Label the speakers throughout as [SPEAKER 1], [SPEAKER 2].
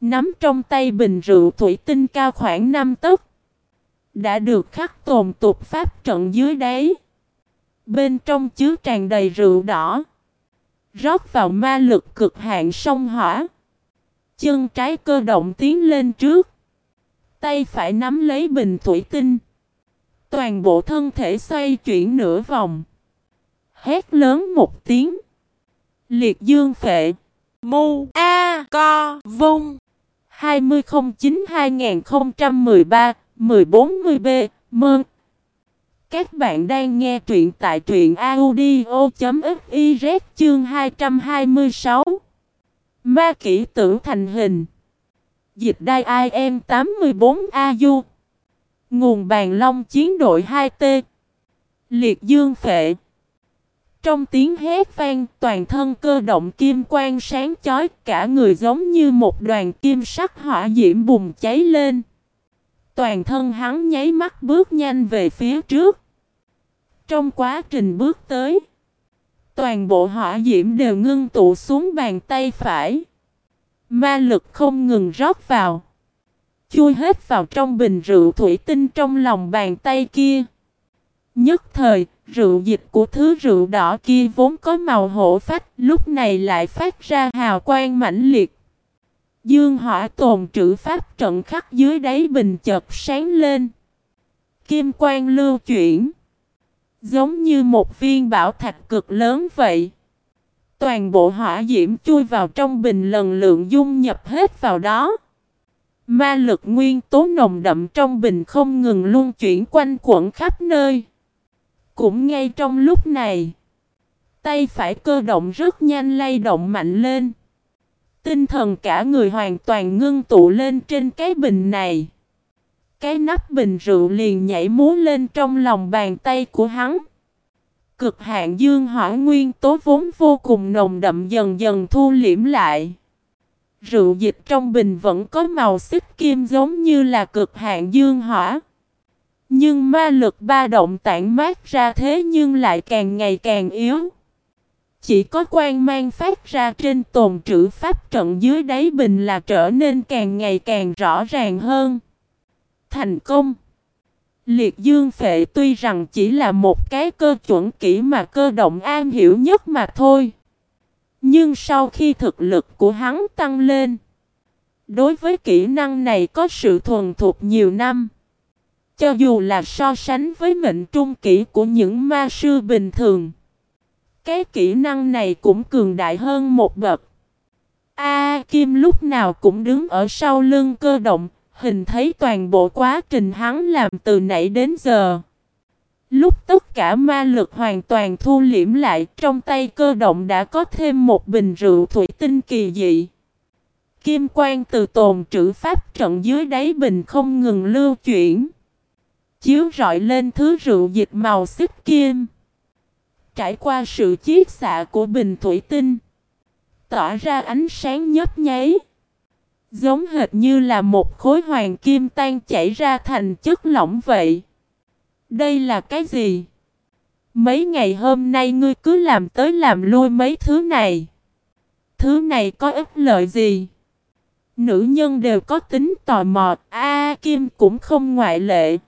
[SPEAKER 1] Nắm trong tay bình rượu thủy tinh cao khoảng 5 tấc. Đã được khắc tồn tục pháp trận dưới đáy. Bên trong chứa tràn đầy rượu đỏ. Rót vào ma lực cực hạn sông hỏa. Chân trái cơ động tiến lên trước. Tay phải nắm lấy bình thủy tinh. Toàn bộ thân thể xoay chuyển nửa vòng. Hét lớn một tiếng. Liệt dương phệ. Mu A Co Vung 2009-2013-1410B Mơn. Các bạn đang nghe truyện tại truyện audio.fiz chương 226 Ma kỷ tử thành hình. Dịch đai IM 84AU Nguồn bàn long chiến đội 2T Liệt dương phệ trong tiếng hét vang, toàn thân cơ động kim quang sáng chói, cả người giống như một đoàn kim sắc hỏa diễm bùng cháy lên. Toàn thân hắn nháy mắt bước nhanh về phía trước. Trong quá trình bước tới, toàn bộ hỏa diễm đều ngưng tụ xuống bàn tay phải. Ma lực không ngừng rót vào. Chui hết vào trong bình rượu thủy tinh trong lòng bàn tay kia. Nhất thời, Rượu dịch của thứ rượu đỏ kia vốn có màu hổ phách, lúc này lại phát ra hào quang mãnh liệt. Dương hỏa tồn trữ pháp trận khắc dưới đáy bình chợt sáng lên. Kim quang lưu chuyển. Giống như một viên bảo thạch cực lớn vậy. Toàn bộ hỏa diễm chui vào trong bình lần lượng dung nhập hết vào đó. Ma lực nguyên tố nồng đậm trong bình không ngừng luân chuyển quanh quẩn khắp nơi. Cũng ngay trong lúc này, tay phải cơ động rất nhanh lay động mạnh lên. Tinh thần cả người hoàn toàn ngưng tụ lên trên cái bình này. Cái nắp bình rượu liền nhảy múa lên trong lòng bàn tay của hắn. Cực hạn dương hỏa nguyên tố vốn vô cùng nồng đậm dần dần thu liễm lại. Rượu dịch trong bình vẫn có màu xích kim giống như là cực hạn dương hỏa. Nhưng ma lực ba động tản mát ra thế nhưng lại càng ngày càng yếu. Chỉ có quan mang phát ra trên tồn trữ pháp trận dưới đáy bình là trở nên càng ngày càng rõ ràng hơn. Thành công Liệt dương phệ tuy rằng chỉ là một cái cơ chuẩn kỹ mà cơ động an hiểu nhất mà thôi. Nhưng sau khi thực lực của hắn tăng lên, đối với kỹ năng này có sự thuần thục nhiều năm. Cho dù là so sánh với mệnh trung kỹ của những ma sư bình thường. Cái kỹ năng này cũng cường đại hơn một bậc. A Kim lúc nào cũng đứng ở sau lưng cơ động, hình thấy toàn bộ quá trình hắn làm từ nãy đến giờ. Lúc tất cả ma lực hoàn toàn thu liễm lại, trong tay cơ động đã có thêm một bình rượu thủy tinh kỳ dị. Kim quang từ tồn trữ pháp trận dưới đáy bình không ngừng lưu chuyển chiếu rọi lên thứ rượu dịch màu xích kim. Trải qua sự chiết xạ của bình thủy tinh, tỏa ra ánh sáng nhấp nháy. Giống hệt như là một khối hoàng kim tan chảy ra thành chất lỏng vậy. Đây là cái gì? Mấy ngày hôm nay ngươi cứ làm tới làm lui mấy thứ này. Thứ này có ích lợi gì? Nữ nhân đều có tính tò mò, A Kim cũng không ngoại lệ.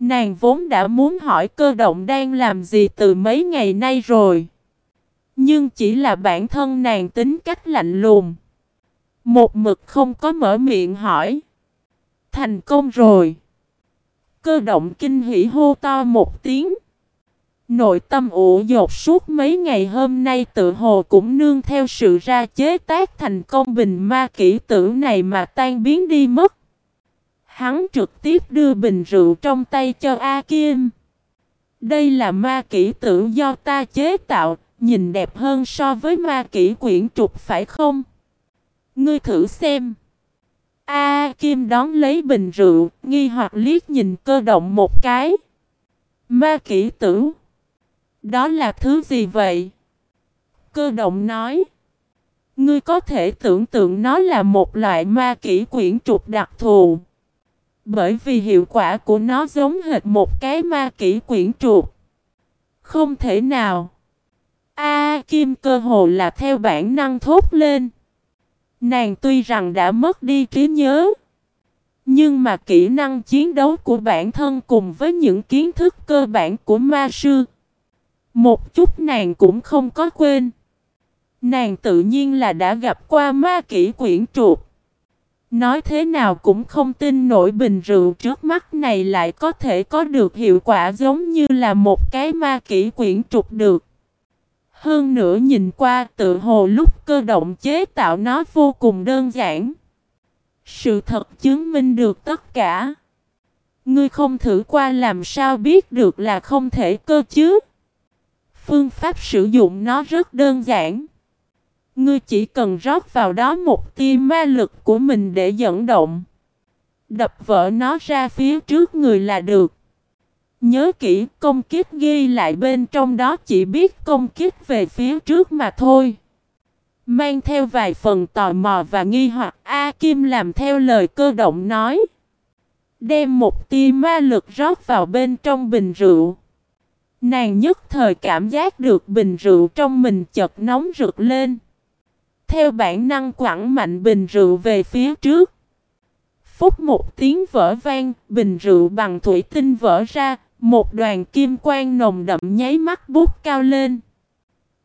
[SPEAKER 1] Nàng vốn đã muốn hỏi cơ động đang làm gì từ mấy ngày nay rồi. Nhưng chỉ là bản thân nàng tính cách lạnh lùng. Một mực không có mở miệng hỏi. Thành công rồi. Cơ động kinh hỉ hô to một tiếng. Nội tâm ủ dột suốt mấy ngày hôm nay tự hồ cũng nương theo sự ra chế tác thành công bình ma kỹ tử này mà tan biến đi mất. Hắn trực tiếp đưa bình rượu trong tay cho A Kim. Đây là ma kỹ tử do ta chế tạo, nhìn đẹp hơn so với ma kỹ quyển trục phải không? Ngươi thử xem. A Kim đón lấy bình rượu, nghi hoặc liếc nhìn cơ động một cái. Ma kỹ tử. Đó là thứ gì vậy? Cơ động nói. Ngươi có thể tưởng tượng nó là một loại ma kỹ quyển trục đặc thù. Bởi vì hiệu quả của nó giống hệt một cái ma kỹ quyển trục. Không thể nào. A Kim cơ hồ là theo bản năng thốt lên. Nàng tuy rằng đã mất đi trí nhớ, nhưng mà kỹ năng chiến đấu của bản thân cùng với những kiến thức cơ bản của ma sư, một chút nàng cũng không có quên. Nàng tự nhiên là đã gặp qua ma kỹ quyển chuột. Nói thế nào cũng không tin nổi bình rượu trước mắt này lại có thể có được hiệu quả giống như là một cái ma kỹ quyển trục được. Hơn nữa nhìn qua tự hồ lúc cơ động chế tạo nó vô cùng đơn giản. Sự thật chứng minh được tất cả. Ngươi không thử qua làm sao biết được là không thể cơ chứ. Phương pháp sử dụng nó rất đơn giản. Ngươi chỉ cần rót vào đó một tia ma lực của mình để dẫn động. Đập vỡ nó ra phía trước người là được. Nhớ kỹ, công kích ghi lại bên trong đó chỉ biết công kích về phía trước mà thôi. Mang theo vài phần tò mò và nghi hoặc, A Kim làm theo lời cơ động nói. Đem một tia ma lực rót vào bên trong bình rượu. Nàng nhất thời cảm giác được bình rượu trong mình chợt nóng rực lên. Theo bản năng quẳng mạnh bình rượu về phía trước. Phúc một tiếng vỡ vang, bình rượu bằng thủy tinh vỡ ra, một đoàn kim quang nồng đậm nháy mắt bút cao lên.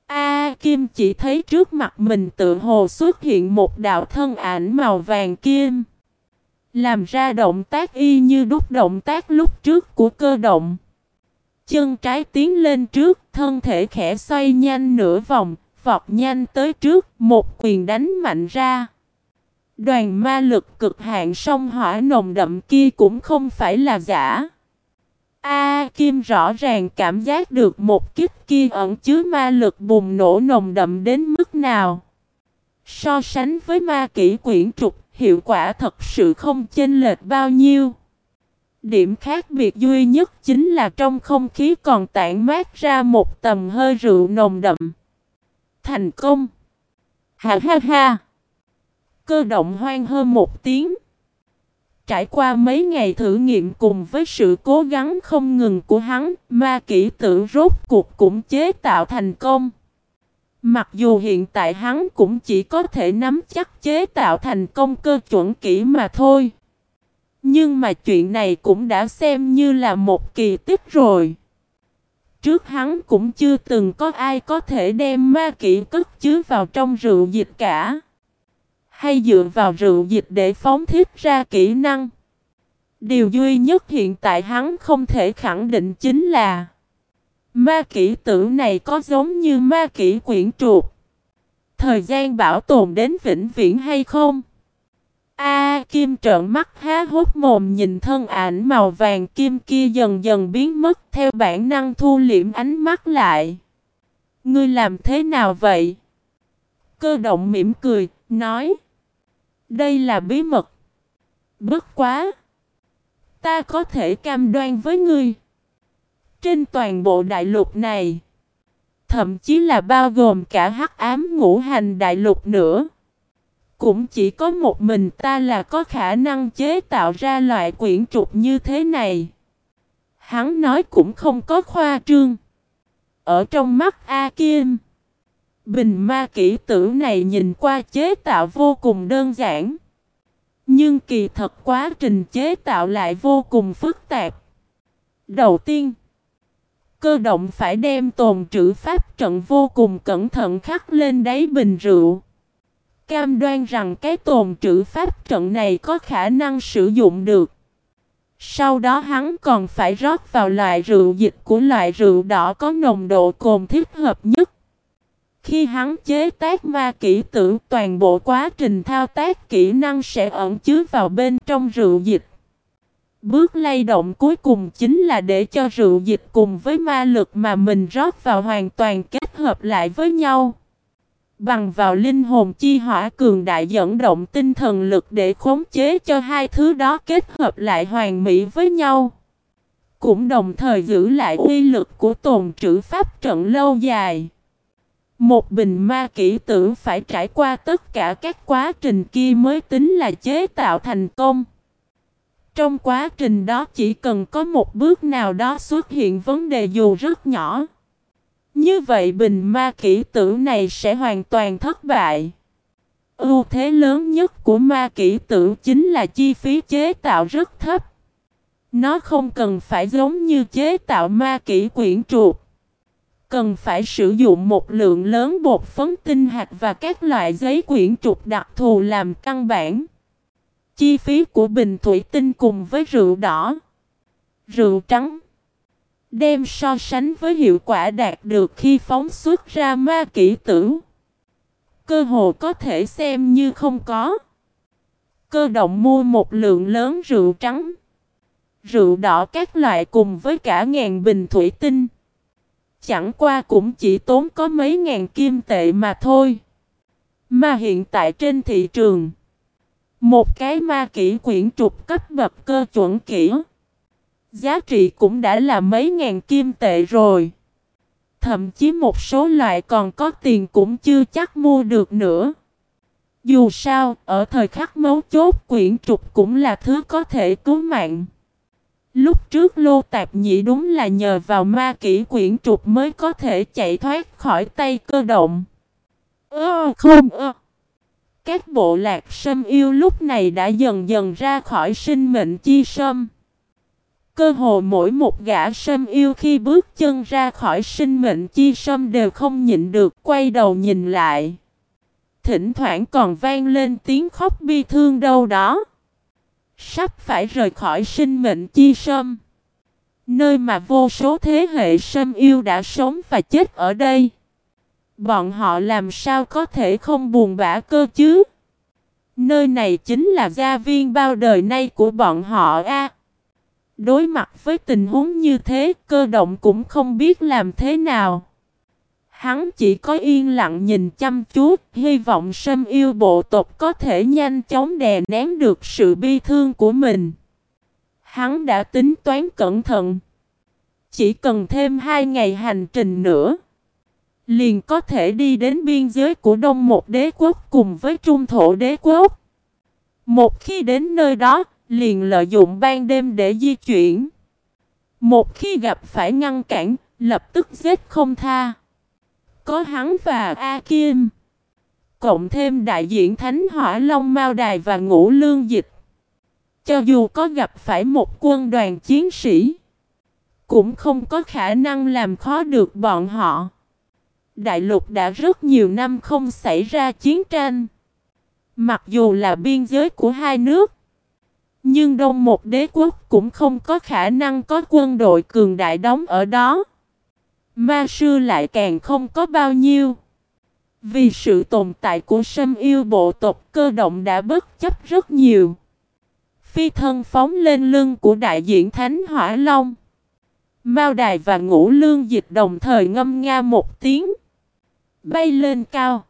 [SPEAKER 1] A Kim chỉ thấy trước mặt mình tự hồ xuất hiện một đạo thân ảnh màu vàng kim. Làm ra động tác y như đúc động tác lúc trước của cơ động. Chân trái tiến lên trước, thân thể khẽ xoay nhanh nửa vòng, vọt nhanh tới trước, một quyền đánh mạnh ra. Đoàn ma lực cực hạn sông hỏa nồng đậm kia cũng không phải là giả. A Kim rõ ràng cảm giác được một kích kia ẩn chứa ma lực bùng nổ nồng đậm đến mức nào. So sánh với ma kỹ quyển trục, hiệu quả thật sự không chênh lệch bao nhiêu. Điểm khác biệt duy nhất chính là trong không khí còn tản mát ra một tầm hơi rượu nồng đậm. Thành công! Ha ha ha! Cơ động hoang hơn một tiếng. Trải qua mấy ngày thử nghiệm cùng với sự cố gắng không ngừng của hắn, ma kỹ tử rốt cuộc cũng chế tạo thành công. Mặc dù hiện tại hắn cũng chỉ có thể nắm chắc chế tạo thành công cơ chuẩn kỹ mà thôi. Nhưng mà chuyện này cũng đã xem như là một kỳ tích rồi. Trước hắn cũng chưa từng có ai có thể đem ma kỹ cất chứa vào trong rượu dịch cả hay dựa vào rượu dịch để phóng thiết ra kỹ năng. Điều duy nhất hiện tại hắn không thể khẳng định chính là, Ma kỹ tử này có giống như ma kỹ quyển trục Thời gian bảo tồn đến vĩnh viễn hay không? A Kim trợn mắt há hốt mồm nhìn thân ảnh màu vàng kim kia dần dần biến mất theo bản năng thu liễm ánh mắt lại. Ngươi làm thế nào vậy? Cơ động mỉm cười, nói. Đây là bí mật. Bất quá. Ta có thể cam đoan với ngươi. Trên toàn bộ đại lục này. Thậm chí là bao gồm cả hắc ám ngũ hành đại lục nữa. Cũng chỉ có một mình ta là có khả năng chế tạo ra loại quyển trục như thế này. Hắn nói cũng không có khoa trương. Ở trong mắt A Kim. Bình ma kỹ tử này nhìn qua chế tạo vô cùng đơn giản. Nhưng kỳ thật quá trình chế tạo lại vô cùng phức tạp. Đầu tiên, cơ động phải đem tồn trữ pháp trận vô cùng cẩn thận khắc lên đáy bình rượu. Cam đoan rằng cái tồn trữ pháp trận này có khả năng sử dụng được. Sau đó hắn còn phải rót vào loại rượu dịch của loại rượu đỏ có nồng độ cồn thích hợp nhất. Khi hắn chế tác ma kỹ tử, toàn bộ quá trình thao tác kỹ năng sẽ ẩn chứa vào bên trong rượu dịch. Bước lay động cuối cùng chính là để cho rượu dịch cùng với ma lực mà mình rót vào hoàn toàn kết hợp lại với nhau. Bằng vào linh hồn chi hỏa cường đại dẫn động tinh thần lực để khống chế cho hai thứ đó kết hợp lại hoàn mỹ với nhau. Cũng đồng thời giữ lại uy lực của tồn trữ pháp trận lâu dài. Một bình ma kỹ tử phải trải qua tất cả các quá trình kia mới tính là chế tạo thành công. Trong quá trình đó chỉ cần có một bước nào đó xuất hiện vấn đề dù rất nhỏ. Như vậy bình ma kỹ tử này sẽ hoàn toàn thất bại. Ưu thế lớn nhất của ma kỹ tử chính là chi phí chế tạo rất thấp. Nó không cần phải giống như chế tạo ma kỹ quyển chuột. Cần phải sử dụng một lượng lớn bột phấn tinh hạt và các loại giấy quyển trục đặc thù làm căn bản. Chi phí của bình thủy tinh cùng với rượu đỏ, rượu trắng đem so sánh với hiệu quả đạt được khi phóng xuất ra ma kỹ tử. Cơ hồ có thể xem như không có. Cơ động mua một lượng lớn rượu trắng, rượu đỏ các loại cùng với cả ngàn bình thủy tinh. Chẳng qua cũng chỉ tốn có mấy ngàn kim tệ mà thôi. Mà hiện tại trên thị trường, một cái ma kỹ quyển trục cấp bậc cơ chuẩn kỹ Giá trị cũng đã là mấy ngàn kim tệ rồi. Thậm chí một số loại còn có tiền cũng chưa chắc mua được nữa. Dù sao, ở thời khắc mấu chốt quyển trục cũng là thứ có thể cứu mạng. Lúc trước Lô Tạp Nhĩ đúng là nhờ vào ma kỹ quyển trục mới có thể chạy thoát khỏi tay cơ động. Ơ không ơ. Các bộ lạc sâm yêu lúc này đã dần dần ra khỏi sinh mệnh chi sâm. Cơ hồ mỗi một gã sâm yêu khi bước chân ra khỏi sinh mệnh, chi sâm đều không nhịn được, quay đầu nhìn lại. Thỉnh thoảng còn vang lên tiếng khóc bi thương đâu đó. Sắp phải rời khỏi sinh mệnh, chi sâm. Nơi mà vô số thế hệ sâm yêu đã sống và chết ở đây. Bọn họ làm sao có thể không buồn bã cơ chứ? Nơi này chính là gia viên bao đời nay của bọn họ a. Đối mặt với tình huống như thế, cơ động cũng không biết làm thế nào. Hắn chỉ có yên lặng nhìn chăm chú, hy vọng sâm yêu bộ tộc có thể nhanh chóng đè nén được sự bi thương của mình. Hắn đã tính toán cẩn thận. Chỉ cần thêm hai ngày hành trình nữa, liền có thể đi đến biên giới của Đông một đế quốc cùng với Trung thổ đế quốc. Một khi đến nơi đó, liền lợi dụng ban đêm để di chuyển. Một khi gặp phải ngăn cản, lập tức giết không tha. Có hắn và A Kim. Cộng thêm đại diện Thánh Hỏa Long Mao Đài và Ngũ Lương Dịch. Cho dù có gặp phải một quân đoàn chiến sĩ, cũng không có khả năng làm khó được bọn họ. Đại lục đã rất nhiều năm không xảy ra chiến tranh. Mặc dù là biên giới của hai nước, nhưng đông một đế quốc cũng không có khả năng có quân đội cường đại đóng ở đó. Ma sư lại càng không có bao nhiêu. Vì sự tồn tại của sâm yêu bộ tộc cơ động đã bất chấp rất nhiều. Phi thân phóng lên lưng của đại diện Thánh Hỏa Long. Mao Đài và Ngũ Lương Dịch đồng thời ngâm nga một tiếng. Bay lên cao.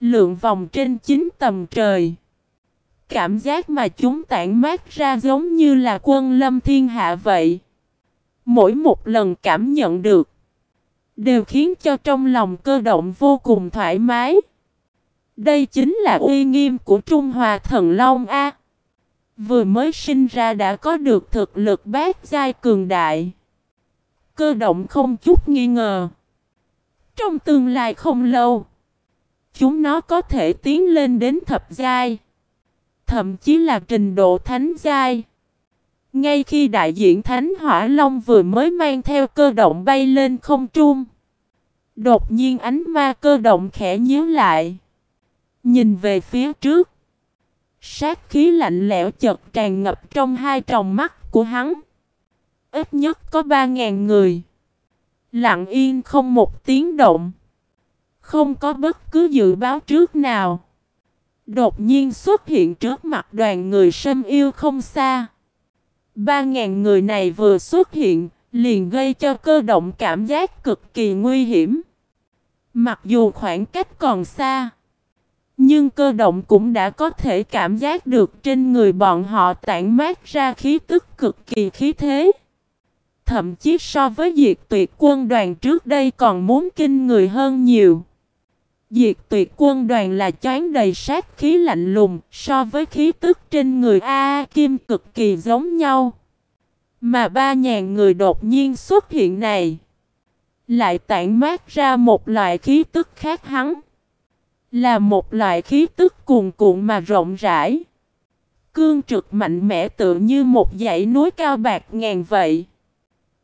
[SPEAKER 1] Lượng vòng trên chín tầm trời. Cảm giác mà chúng tản mát ra giống như là quân lâm thiên hạ vậy. Mỗi một lần cảm nhận được, đều khiến cho trong lòng cơ động vô cùng thoải mái. Đây chính là uy nghiêm của Trung Hòa Thần Long A. Vừa mới sinh ra đã có được thực lực bát giai cường đại. Cơ động không chút nghi ngờ. Trong tương lai không lâu, chúng nó có thể tiến lên đến thập giai thậm chí là trình độ thánh giai. Ngay khi đại diện Thánh Hỏa Long vừa mới mang theo cơ động bay lên không trung, đột nhiên ánh ma cơ động khẽ nhíu lại, nhìn về phía trước. Sát khí lạnh lẽo chợt tràn ngập trong hai tròng mắt của hắn. Ít nhất có ba ngàn người. Lặng yên không một tiếng động. Không có bất cứ dự báo trước nào. Đột nhiên xuất hiện trước mặt đoàn người sâm yêu không xa. Ba ngàn người này vừa xuất hiện, liền gây cho cơ động cảm giác cực kỳ nguy hiểm. Mặc dù khoảng cách còn xa, nhưng cơ động cũng đã có thể cảm giác được trên người bọn họ tản mát ra khí tức cực kỳ khí thế. Thậm chí so với diệt tuyệt quân đoàn trước đây còn muốn kinh người hơn nhiều. Diệt tuyệt quân đoàn là choán đầy sát khí lạnh lùng so với khí tức trên người A, Kim cực kỳ giống nhau. Mà ba ngàn người đột nhiên xuất hiện này lại tản mát ra một loại khí tức khác hắn. Là một loại khí tức cuồn cuộn mà rộng rãi. Cương trực mạnh mẽ tự như một dãy núi cao bạc ngàn vậy.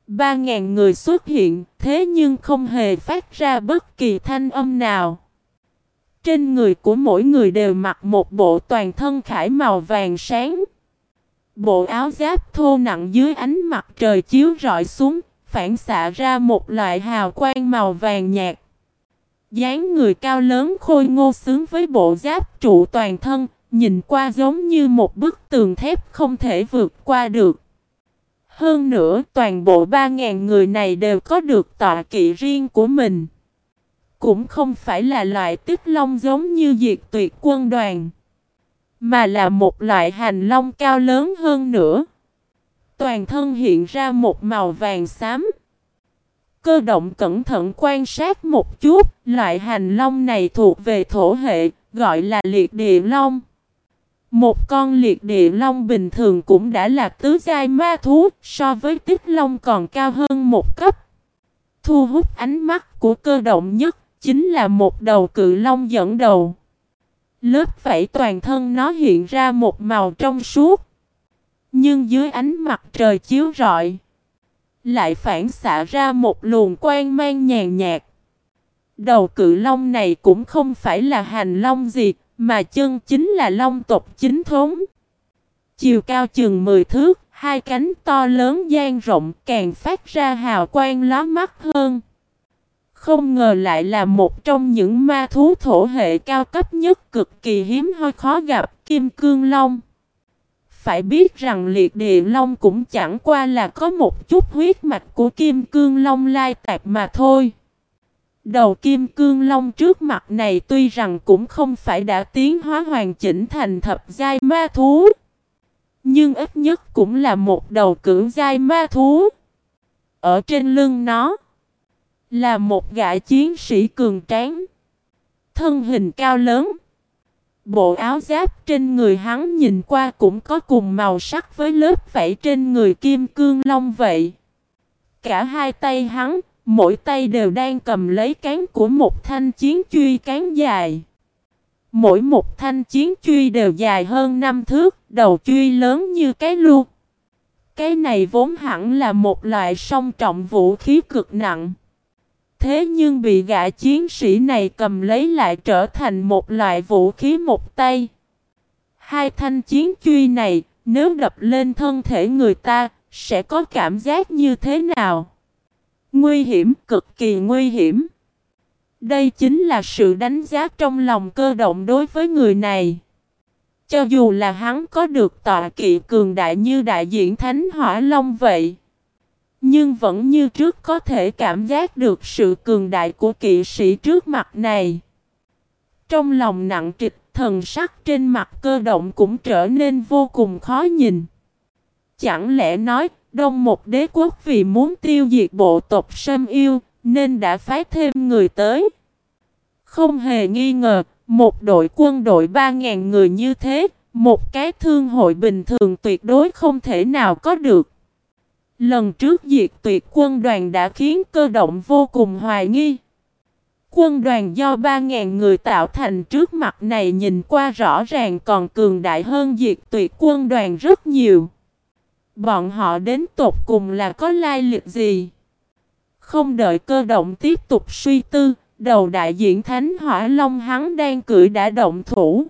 [SPEAKER 1] Ba ngàn người xuất hiện, thế nhưng không hề phát ra bất kỳ thanh âm nào. Trên người của mỗi người đều mặc một bộ toàn thân khải màu vàng sáng. Bộ áo giáp thô nặng dưới ánh mặt trời chiếu rọi xuống, phản xạ ra một loại hào quang màu vàng nhạt. dáng người cao lớn khôi ngô xứng với bộ giáp trụ toàn thân, nhìn qua giống như một bức tường thép không thể vượt qua được. Hơn nữa, toàn bộ 3.000 người này đều có được tọa kỵ riêng của mình. Cũng không phải là loại tích long giống như diệt tuyệt quân đoàn. Mà là một loại hành long cao lớn hơn nữa. Toàn thân hiện ra một màu vàng xám. Cơ động cẩn thận quan sát một chút, loại hành long này thuộc về thổ hệ, gọi là liệt địa long. Một con liệt địa long bình thường cũng đã là tứ giai ma thú, so với tích long còn cao hơn một cấp. Thu hút ánh mắt của cơ động nhất, chính là một đầu cự long dẫn đầu. Lớp vảy toàn thân nó hiện ra một màu trong suốt. Nhưng dưới ánh mặt trời chiếu rọi, lại phản xạ ra một luồng quang mang nhàn nhạt. Đầu cự long này cũng không phải là hành long gì, mà chân chính là long tộc chính thống. Chiều cao chừng 10 thước, hai cánh to lớn dang rộng càng phát ra hào quang lóa mắt hơn. Không ngờ lại là một trong những ma thú thổ hệ cao cấp nhất cực kỳ hiếm hoi khó gặp, Kim Cương Long. Phải biết rằng liệt địa long cũng chẳng qua là có một chút huyết mạch của Kim Cương Long lai tạc mà thôi. Đầu Kim Cương Long trước mặt này tuy rằng cũng không phải đã tiến hóa hoàn chỉnh thành thập giai ma thú. Nhưng ít nhất cũng là một đầu cửu giai ma thú. Ở trên lưng nó là một gã chiến sĩ cường tráng. Thân hình cao lớn. Bộ áo giáp trên người hắn nhìn qua cũng có cùng màu sắc với lớp vảy trên người kim cương long vậy. Cả hai tay hắn, mỗi tay đều đang cầm lấy cán của một thanh chiến truy cán dài. Mỗi một thanh chiến truy đều dài hơn năm thước, đầu truy lớn như cái lu. Cái này vốn hẳn là một loại song trọng vũ khí cực nặng. Thế nhưng bị gã chiến sĩ này cầm lấy lại trở thành một loại vũ khí một tay. Hai thanh chiến truy này, nếu đập lên thân thể người ta, sẽ có cảm giác như thế nào? Nguy hiểm, cực kỳ nguy hiểm. Đây chính là sự đánh giá trong lòng cơ động đối với người này. Cho dù là hắn có được tọa kỵ cường đại như đại diện Thánh Hỏa Long vậy. Nhưng vẫn như trước có thể cảm giác được sự cường đại của kỵ sĩ trước mặt này. Trong lòng nặng trịch, thần sắc trên mặt cơ động cũng trở nên vô cùng khó nhìn. Chẳng lẽ nói, Đông một đế quốc vì muốn tiêu diệt bộ tộc Sâm Yêu, nên đã phái thêm người tới. Không hề nghi ngờ, một đội quân đội 3.000 người như thế, một cái thương hội bình thường tuyệt đối không thể nào có được. Lần trước diệt tuyệt quân đoàn đã khiến cơ động vô cùng hoài nghi. Quân đoàn do 3.000 người tạo thành trước mặt này nhìn qua rõ ràng còn cường đại hơn diệt tuyệt quân đoàn rất nhiều. Bọn họ đến tột cùng là có lai lịch gì? Không đợi cơ động tiếp tục suy tư, đầu đại diện Thánh Hỏa Long hắn đang cưỡi đã động thủ.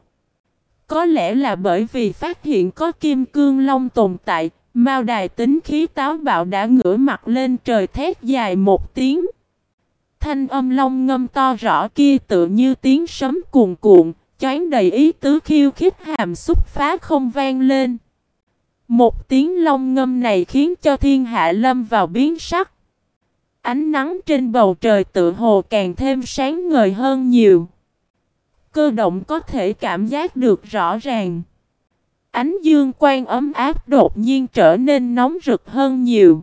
[SPEAKER 1] Có lẽ là bởi vì phát hiện có kim cương long tồn tại, Mao đài tính khí táo bạo đã ngửa mặt lên trời thét dài một tiếng. Thanh âm long ngâm to rõ kia tự như tiếng sấm cuồn cuộn, choán đầy ý tứ khiêu khích hàm xúc phá không vang lên. Một tiếng long ngâm này khiến cho thiên hạ lâm vào biến sắc. Ánh nắng trên bầu trời tự hồ càng thêm sáng ngời hơn nhiều. Cơ động có thể cảm giác được rõ ràng. Ánh dương quang ấm áp đột nhiên trở nên nóng rực hơn nhiều.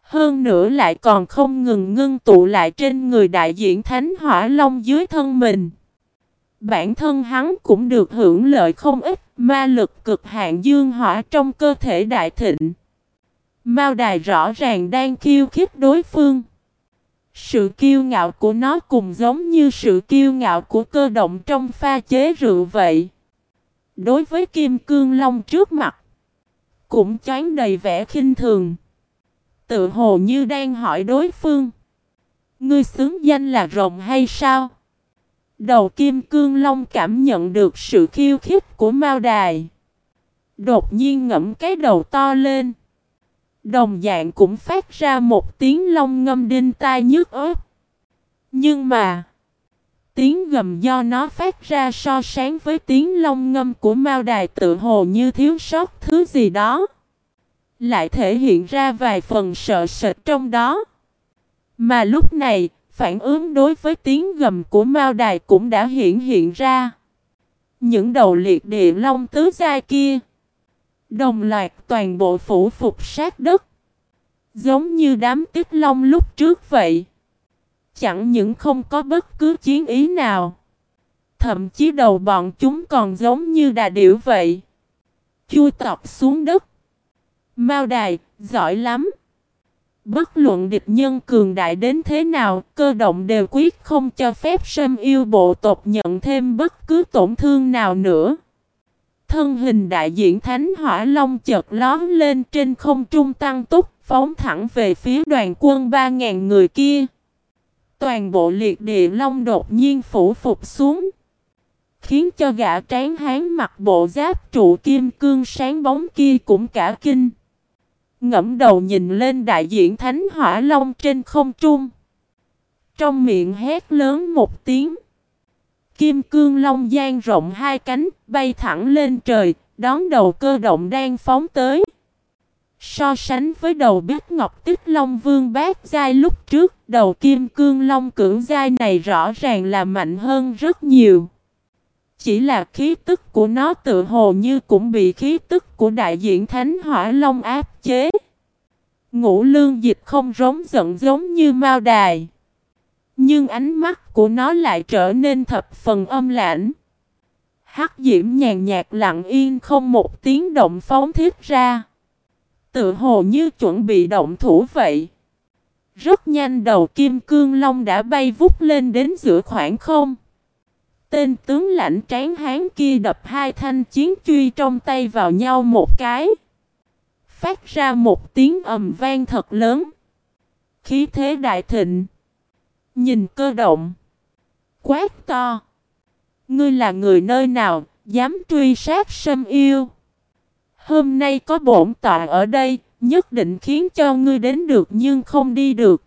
[SPEAKER 1] Hơn nữa lại còn không ngừng ngưng tụ lại trên người đại diện Thánh Hỏa Long dưới thân mình. Bản thân hắn cũng được hưởng lợi không ít, ma lực cực hạn dương hỏa trong cơ thể đại thịnh. Mao đài rõ ràng đang khiêu khích đối phương. Sự kiêu ngạo của nó cùng giống như sự kiêu ngạo của cơ động trong pha chế rượu vậy. Đối với kim cương long trước mặt, cũng choáng đầy vẻ khinh thường. Tự hồ như đang hỏi đối phương. Ngươi xứng danh là rồng hay sao? Đầu kim cương long cảm nhận được sự khiêu khích của Mao Đài. Đột nhiên ngẫm cái đầu to lên. Đồng dạng cũng phát ra một tiếng long ngâm đinh tai nhức ớt. Nhưng mà, tiếng gầm do nó phát ra so sánh với tiếng long ngâm của Mao Đài tự hồ như thiếu sót thứ gì đó. Lại thể hiện ra vài phần sợ sệt trong đó. Mà lúc này, phản ứng đối với tiếng gầm của Mao Đài cũng đã hiện hiện ra. Những đầu liệt địa long tứ giai kia Đồng loạt toàn bộ phủ phục sát đất. Giống như đám tuyết long lúc trước vậy. Chẳng những không có bất cứ chiến ý nào. Thậm chí đầu bọn chúng còn giống như đà điểu vậy. Chui tọt xuống đất. Mao đài, giỏi lắm. Bất luận địch nhân cường đại đến thế nào, cơ động đều quyết không cho phép sâm yêu bộ tộc nhận thêm bất cứ tổn thương nào nữa. Thân hình đại diện Thánh Hỏa Long chợt lón lên trên không trung tăng túc, phóng thẳng về phía đoàn quân 3.000 người kia. Toàn bộ liệt địa long đột nhiên phủ phục xuống. Khiến cho gã tráng hán mặc bộ giáp trụ kim cương sáng bóng kia cũng cả kinh. Ngẫm đầu nhìn lên đại diện Thánh Hỏa Long trên không trung. Trong miệng hét lớn một tiếng. Kim cương long gian rộng hai cánh, bay thẳng lên trời, đón đầu cơ động đang phóng tới. So sánh với đầu biết ngọc tích long vương bát giai lúc trước, đầu kim cương long cưỡng giai này rõ ràng là mạnh hơn rất nhiều. Chỉ là khí tức của nó tự hồ như cũng bị khí tức của đại diện thánh hỏa long áp chế. Ngũ lương dịch không rống giận giống như mao đài. Nhưng ánh mắt của nó lại trở nên thập phần âm lãnh. Hắc diễm nhàn nhạt lặng yên không một tiếng động phóng thiết ra. Tự hồ như chuẩn bị động thủ vậy. Rất nhanh đầu kim cương long đã bay vút lên đến giữa khoảng không. Tên tướng lãnh tráng hán kia đập hai thanh chiến truy trong tay vào nhau một cái. Phát ra một tiếng ầm vang thật lớn. Khí thế đại thịnh. Nhìn cơ động. Quát to. Ngươi là người nơi nào, dám truy sát sâm yêu. Hôm nay có bổn tọa ở đây, nhất định khiến cho ngươi đến được nhưng không đi được.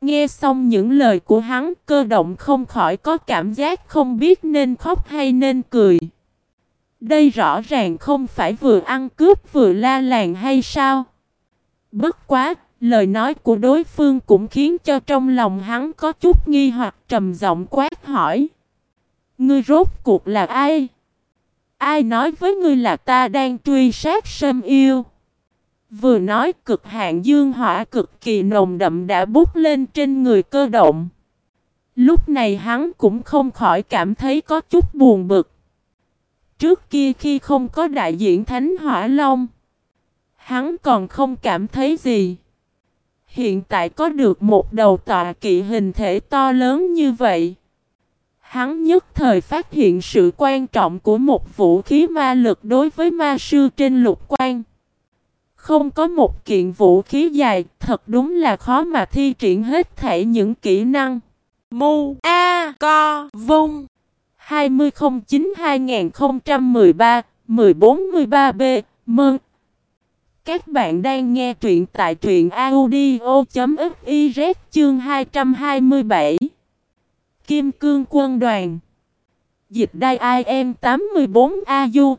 [SPEAKER 1] Nghe xong những lời của hắn, cơ động không khỏi có cảm giác không biết nên khóc hay nên cười. Đây rõ ràng không phải vừa ăn cướp vừa la làng hay sao? Bất quá, Lời nói của đối phương cũng khiến cho trong lòng hắn có chút nghi hoặc trầm giọng quát hỏi. Ngươi rốt cuộc là ai? Ai nói với ngươi là ta đang truy sát sâm yêu? Vừa nói cực hạn dương hỏa cực kỳ nồng đậm đã bút lên trên người cơ động. Lúc này hắn cũng không khỏi cảm thấy có chút buồn bực. Trước kia khi không có đại diện Thánh Hỏa Long, hắn còn không cảm thấy gì. Hiện tại có được một đầu tọa kỵ hình thể to lớn như vậy. Hắn nhất thời phát hiện sự quan trọng của một vũ khí ma lực đối với ma sư trên lục quan. Không có một kiện vũ khí dài, thật đúng là khó mà thi triển hết thể những kỹ năng. Mu A Co Vung 2009-2013-1413B Mừng! các bạn đang nghe truyện tại truyện audio.fiz chương 227 Kim Cương Quân Đoàn. Dịch đai IM 84AU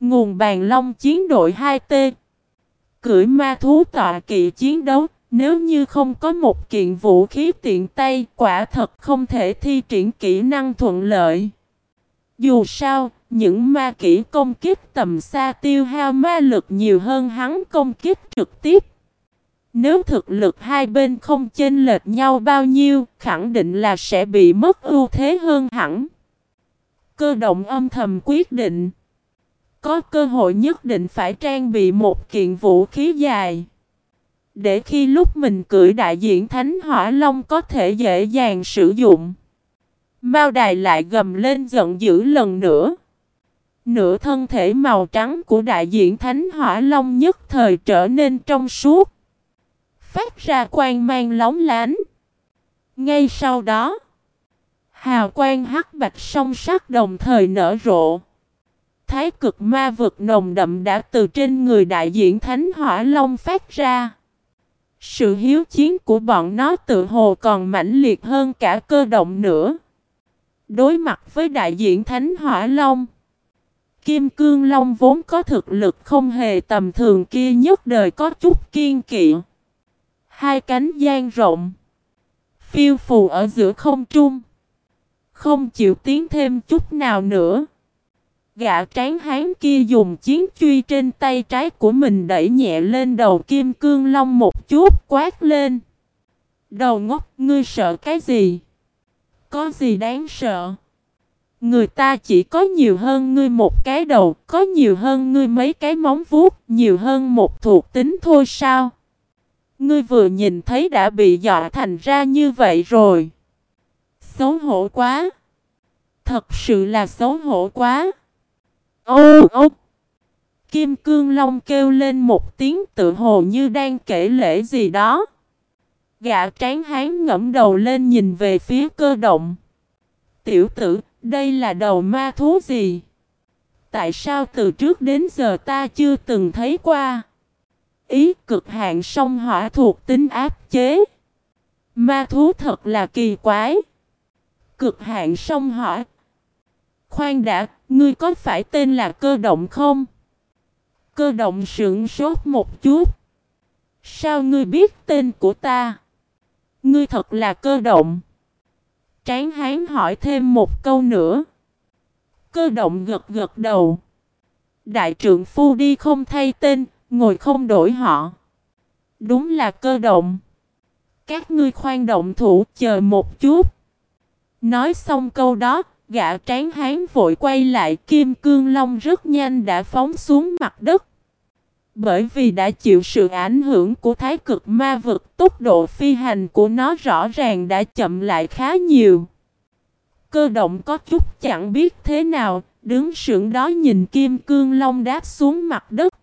[SPEAKER 1] Nguồn bàn long chiến đội 2T Cưỡi ma thú tọa kỵ chiến đấu, Nếu như không có một kiện vũ khí tiện tay, Quả thật không thể thi triển kỹ năng thuận lợi. Dù sao, những ma kỹ công kích tầm xa tiêu hao ma lực nhiều hơn hắn công kích trực tiếp. Nếu thực lực hai bên không chênh lệch nhau bao nhiêu, khẳng định là sẽ bị mất ưu thế hơn hẳn. Cơ động âm thầm quyết định. Có cơ hội nhất định phải trang bị một kiện vũ khí dài. Để khi lúc mình cưỡi đại diện Thánh Hỏa Long có thể dễ dàng sử dụng. Mao đài lại gầm lên giận dữ lần nữa. Nửa thân thể màu trắng của đại diện Thánh Hỏa Long nhất thời trở nên trong suốt. Phát ra quang mang lóng lánh. Ngay sau đó, hào quang hắc bạch song sắc đồng thời nở rộ. Thái cực ma vực nồng đậm đã từ trên người đại diện Thánh Hỏa Long phát ra. Sự hiếu chiến của bọn nó tự hồ còn mãnh liệt hơn cả cơ động nữa. Đối mặt với đại diện Thánh Hỏa Long, Kim Cương Long vốn có thực lực không hề tầm thường kia nhất đời có chút kiên kỵ. Hai cánh gian rộng, phiêu phù ở giữa không trung, không chịu tiến thêm chút nào nữa. Gã tráng hán kia dùng chiến truy trên tay trái của mình đẩy nhẹ lên đầu kim cương long một chút quát lên. Đầu ngốc, ngươi sợ cái gì? Có gì đáng sợ? Người ta chỉ có nhiều hơn ngươi một cái đầu, có nhiều hơn ngươi mấy cái móng vuốt, nhiều hơn một thuộc tính thôi sao? Ngươi vừa nhìn thấy đã bị dọa thành ra như vậy rồi. Xấu hổ quá. Thật sự là xấu hổ quá. Ô ô! Kim Cương Long kêu lên một tiếng tự hồ như đang kể lễ gì đó. Gã tráng hán ngẫm đầu lên nhìn về phía cơ động. Tiểu tử, đây là đầu ma thú gì? Tại sao từ trước đến giờ ta chưa từng thấy qua? Ý cực hạn sông hỏa thuộc tính áp chế. Ma thú thật là kỳ quái. Cực hạn sông hỏa. Khoan đã, ngươi có phải tên là cơ động không? Cơ động sững sốt một chút. Sao ngươi biết tên của ta? Ngươi thật là cơ động. Tráng hán hỏi thêm một câu nữa. Cơ động gật gật đầu. Đại trượng phu đi không thay tên, ngồi không đổi họ. Đúng là cơ động. Các ngươi khoan động thủ chờ một chút. Nói xong câu đó, gã tráng hán vội quay lại kim cương long rất nhanh đã phóng xuống mặt đất. Bởi vì đã chịu sự ảnh hưởng của thái cực ma vực, tốc độ phi hành của nó rõ ràng đã chậm lại khá nhiều. Cơ động có chút chẳng biết thế nào, đứng sững đó nhìn kim cương long đáp xuống mặt đất.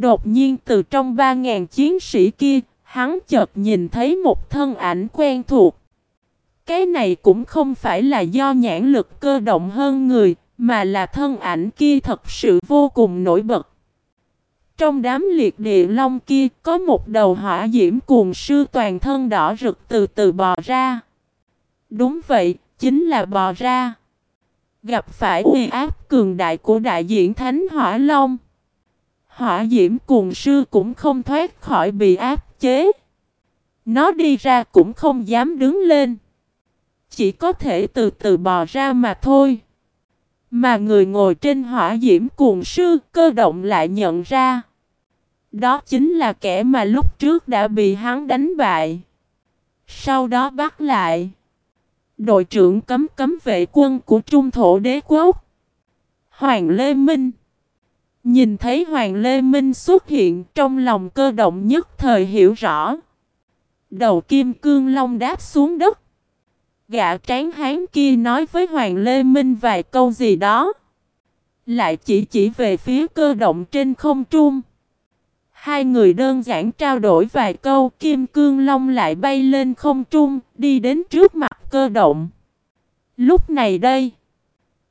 [SPEAKER 1] Đột nhiên từ trong ba ngàn chiến sĩ kia, hắn chợt nhìn thấy một thân ảnh quen thuộc. Cái này cũng không phải là do nhãn lực cơ động hơn người, mà là thân ảnh kia thật sự vô cùng nổi bật. Trong đám liệt địa long kia có một đầu hỏa diễm cuồng sư toàn thân đỏ rực từ từ bò ra. Đúng vậy, chính là bò ra. Gặp phải uy áp cường đại của đại diện Thánh Hỏa Long. Hỏa diễm cuồng sư cũng không thoát khỏi bị áp chế. Nó đi ra cũng không dám đứng lên. Chỉ có thể từ từ bò ra mà thôi. Mà người ngồi trên hỏa diễm cuồng sư cơ động lại nhận ra. Đó chính là kẻ mà lúc trước đã bị hắn đánh bại. Sau đó bắt lại. Đội trưởng cấm cấm vệ quân của Trung Thổ Đế Quốc. Hoàng Lê Minh. Nhìn thấy Hoàng Lê Minh xuất hiện trong lòng cơ động nhất thời hiểu rõ. Đầu kim cương long đáp xuống đất. Gã tráng hán kia nói với Hoàng Lê Minh vài câu gì đó. Lại chỉ chỉ về phía cơ động trên không trung. Hai người đơn giản trao đổi vài câu, Kim Cương Long lại bay lên không trung, đi đến trước mặt cơ động. Lúc này đây,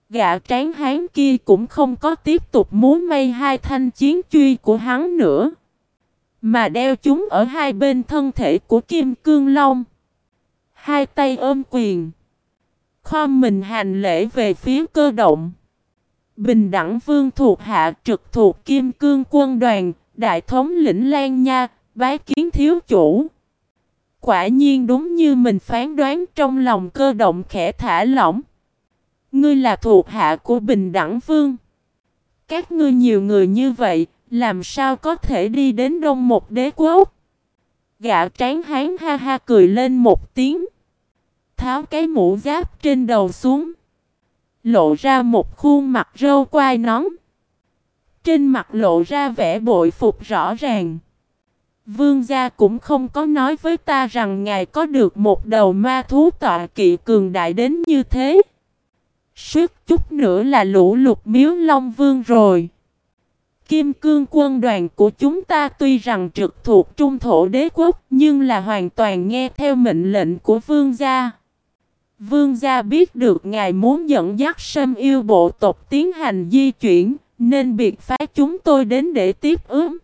[SPEAKER 1] gã tráng hán kia cũng không có tiếp tục muốn mây hai thanh chiến truy của hắn nữa, mà đeo chúng ở hai bên thân thể của Kim Cương Long. Hai tay ôm quyền, khom mình hành lễ về phía cơ động. Bình đẳng vương thuộc hạ trực thuộc Kim Cương quân đoàn, Đại thống lĩnh Lan Nha, bái kiến thiếu chủ. Quả nhiên đúng như mình phán đoán trong lòng cơ động khẽ thả lỏng. Ngươi là thuộc hạ của Bình Đẳng Vương. Các ngươi nhiều người như vậy, làm sao có thể đi đến đông một đế quốc? Gã tráng hán ha ha cười lên một tiếng. Tháo cái mũ giáp trên đầu xuống. Lộ ra một khuôn mặt râu quai nón. Trên mặt lộ ra vẻ bội phục rõ ràng. Vương gia cũng không có nói với ta rằng ngài có được một đầu ma thú tọa kỵ cường đại đến như thế. Suốt chút nữa là lũ lục miếu Long Vương rồi. Kim cương quân đoàn của chúng ta tuy rằng trực thuộc trung thổ đế quốc nhưng là hoàn toàn nghe theo mệnh lệnh của vương gia. Vương gia biết được ngài muốn dẫn dắt sâm yêu bộ tộc tiến hành di chuyển nên biệt phái chúng tôi đến để tiếp ứng.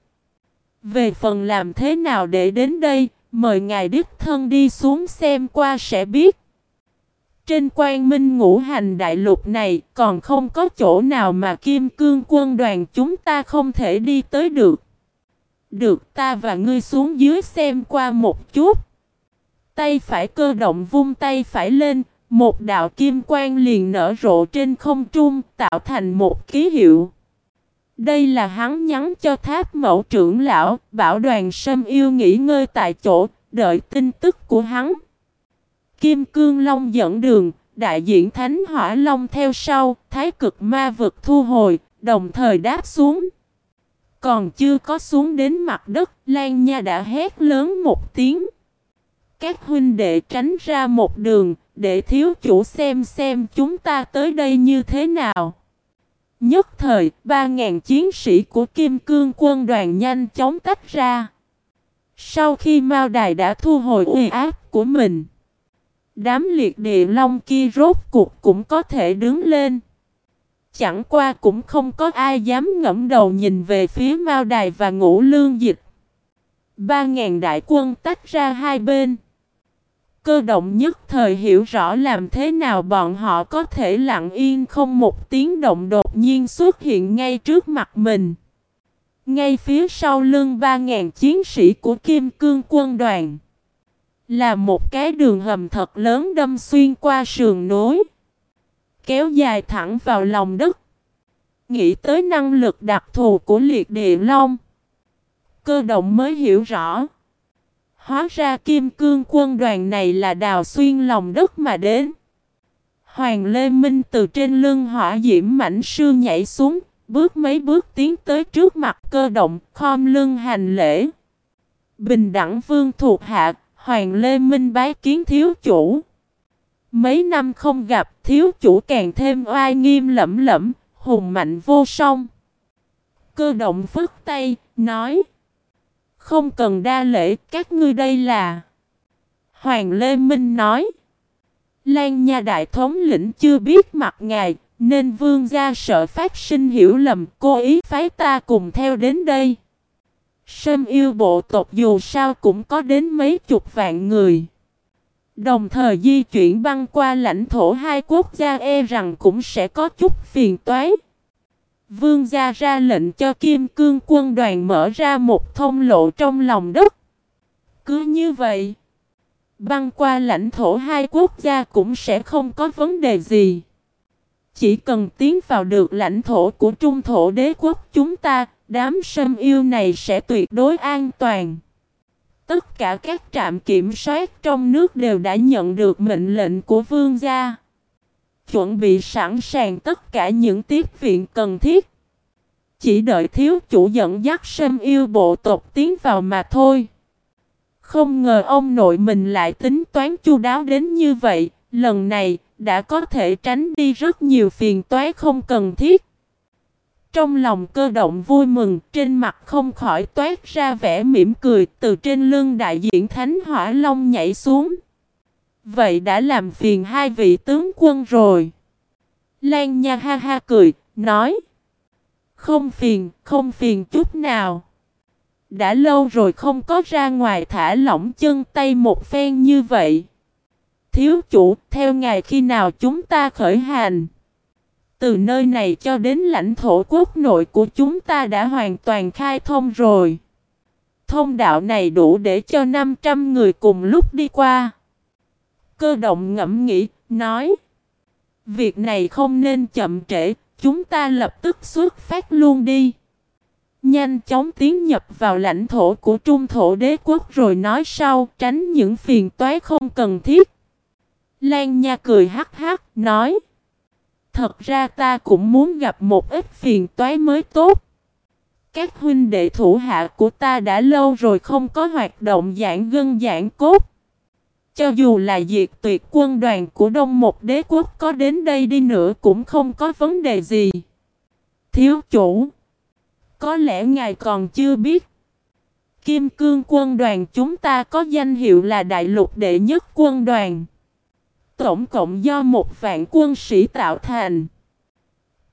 [SPEAKER 1] Về phần làm thế nào để đến đây, mời ngài đích thân đi xuống xem qua sẽ biết. Trên quan minh ngũ hành đại lục này còn không có chỗ nào mà kim cương quân đoàn chúng ta không thể đi tới được. Được ta và ngươi xuống dưới xem qua một chút. Tay phải cơ động vung tay phải lên, một đạo kim quang liền nở rộ trên không trung tạo thành một ký hiệu. Đây là hắn nhắn cho tháp mẫu trưởng lão, bảo đoàn sâm yêu nghỉ ngơi tại chỗ, đợi tin tức của hắn. Kim Cương Long dẫn đường, đại diện Thánh Hỏa Long theo sau, thái cực ma vực thu hồi, đồng thời đáp xuống. Còn chưa có xuống đến mặt đất, Lan Nha đã hét lớn một tiếng. Các huynh đệ tránh ra một đường, để thiếu chủ xem xem chúng ta tới đây như thế nào. Nhất thời, ba ngàn chiến sĩ của Kim Cương quân đoàn nhanh chóng tách ra. Sau khi Mao Đài đã thu hồi uy áp của mình, đám liệt địa long kia rốt cuộc cũng có thể đứng lên. Chẳng qua cũng không có ai dám ngẫm đầu nhìn về phía Mao Đài và Ngũ Lương Dịch. Ba ngàn đại quân tách ra hai bên. Cơ động nhất thời hiểu rõ làm thế nào bọn họ có thể lặng yên không một tiếng động đột nhiên xuất hiện ngay trước mặt mình. Ngay phía sau lưng ba ngàn chiến sĩ của Kim Cương quân đoàn. Là một cái đường hầm thật lớn đâm xuyên qua sườn núi, Kéo dài thẳng vào lòng đất. Nghĩ tới năng lực đặc thù của liệt địa long. Cơ động mới hiểu rõ. Hóa ra kim cương quân đoàn này là đào xuyên lòng đất mà đến. Hoàng Lê Minh từ trên lưng hỏa diễm mảnh sư nhảy xuống, bước mấy bước tiến tới trước mặt cơ động, khom lưng hành lễ. Bình đẳng vương thuộc hạ, Hoàng Lê Minh bái kiến thiếu chủ. Mấy năm không gặp, thiếu chủ càng thêm oai nghiêm lẫm lẫm, hùng mạnh vô song. Cơ động phức tay, nói. Không cần đa lễ, các ngươi đây là... Hoàng Lê Minh nói. Lan Nha Đại Thống lĩnh chưa biết mặt ngài, nên vương gia sợ phát sinh hiểu lầm, cố ý phái ta cùng theo đến đây. Sâm yêu bộ tộc dù sao cũng có đến mấy chục vạn người. Đồng thời di chuyển băng qua lãnh thổ hai quốc gia e rằng cũng sẽ có chút phiền toái. Vương gia ra lệnh cho Kim Cương quân đoàn mở ra một thông lộ trong lòng đất. Cứ như vậy, băng qua lãnh thổ hai quốc gia cũng sẽ không có vấn đề gì. Chỉ cần tiến vào được lãnh thổ của trung thổ đế quốc chúng ta, đám sâm yêu này sẽ tuyệt đối an toàn. Tất cả các trạm kiểm soát trong nước đều đã nhận được mệnh lệnh của vương gia. Chuẩn bị sẵn sàng tất cả những tiếp viện cần thiết. Chỉ đợi thiếu chủ dẫn dắt sâm yêu bộ tộc tiến vào mà thôi. Không ngờ ông nội mình lại tính toán chu đáo đến như vậy. Lần này đã có thể tránh đi rất nhiều phiền toái không cần thiết. Trong lòng cơ động vui mừng, trên mặt không khỏi toát ra vẻ mỉm cười, từ trên lưng đại diện Thánh Hỏa Long nhảy xuống. Vậy đã làm phiền hai vị tướng quân rồi. Lan Nha ha ha cười, nói. Không phiền, không phiền chút nào. Đã lâu rồi không có ra ngoài thả lỏng chân tay một phen như vậy. Thiếu chủ, theo ngày khi nào chúng ta khởi hành? Từ nơi này cho đến lãnh thổ quốc nội của chúng ta đã hoàn toàn khai thông rồi. Thông đạo này đủ để cho 500 người cùng lúc đi qua. Cơ động ngẫm nghĩ, nói. Việc này không nên chậm trễ, chúng ta lập tức xuất phát luôn đi. Nhanh chóng tiến nhập vào lãnh thổ của trung thổ đế quốc rồi nói sau, tránh những phiền toái không cần thiết. Lan Nha cười hắc hắc, nói. Thật ra ta cũng muốn gặp một ít phiền toái mới tốt. Các huynh đệ thủ hạ của ta đã lâu rồi không có hoạt động giãn gân giãn cốt. Cho dù là diệt tuyệt quân đoàn của Đông một đế quốc có đến đây đi nữa cũng không có vấn đề gì. Thiếu chủ. Có lẽ ngài còn chưa biết. Kim cương quân đoàn chúng ta có danh hiệu là đại lục đệ nhất quân đoàn. Tổng cộng do một vạn quân sĩ tạo thành.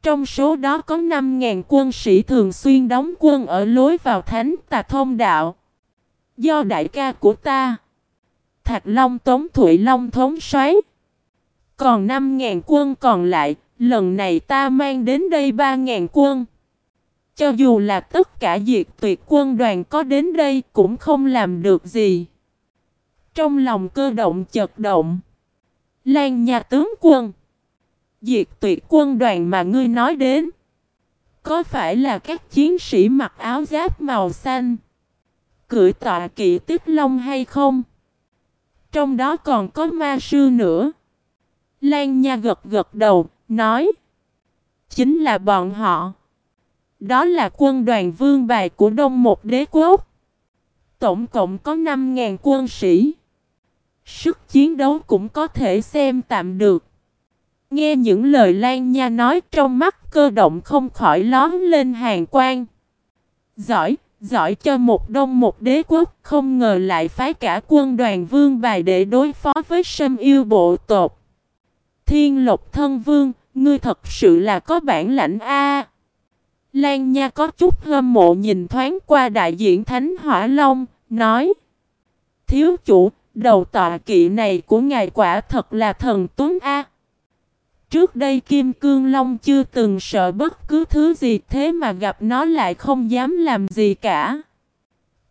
[SPEAKER 1] Trong số đó có 5.000 quân sĩ thường xuyên đóng quân ở lối vào thánh tà thông đạo. Do đại ca của ta, Thạch Long Tống Thụy Long thống xoáy. Còn 5.000 quân còn lại, lần này ta mang đến đây 3.000 quân. Cho dù là tất cả diệt tuyệt quân đoàn có đến đây cũng không làm được gì. Trong lòng cơ động chật động. Lan nhà tướng quân. Diệt tuyệt quân đoàn mà ngươi nói đến. Có phải là các chiến sĩ mặc áo giáp màu xanh? Cưỡi tọa kỵ tiếp long hay không? Trong đó còn có ma sư nữa. Lan Nha gật gật đầu, nói. Chính là bọn họ. Đó là quân đoàn vương bài của Đông một đế quốc. Tổng cộng có 5.000 quân sĩ. Sức chiến đấu cũng có thể xem tạm được. Nghe những lời Lan Nha nói trong mắt cơ động không khỏi lón lên hàng quan. Giỏi, giỏi cho một đông một đế quốc không ngờ lại phái cả quân đoàn vương bài để đối phó với sâm yêu bộ tộc. Thiên lộc thân vương, ngươi thật sự là có bản lãnh A. Lan Nha có chút hâm mộ nhìn thoáng qua đại diện Thánh Hỏa Long, nói Thiếu chủ, đầu tọa kỵ này của ngài quả thật là thần tuấn A. Trước đây Kim Cương Long chưa từng sợ bất cứ thứ gì thế mà gặp nó lại không dám làm gì cả.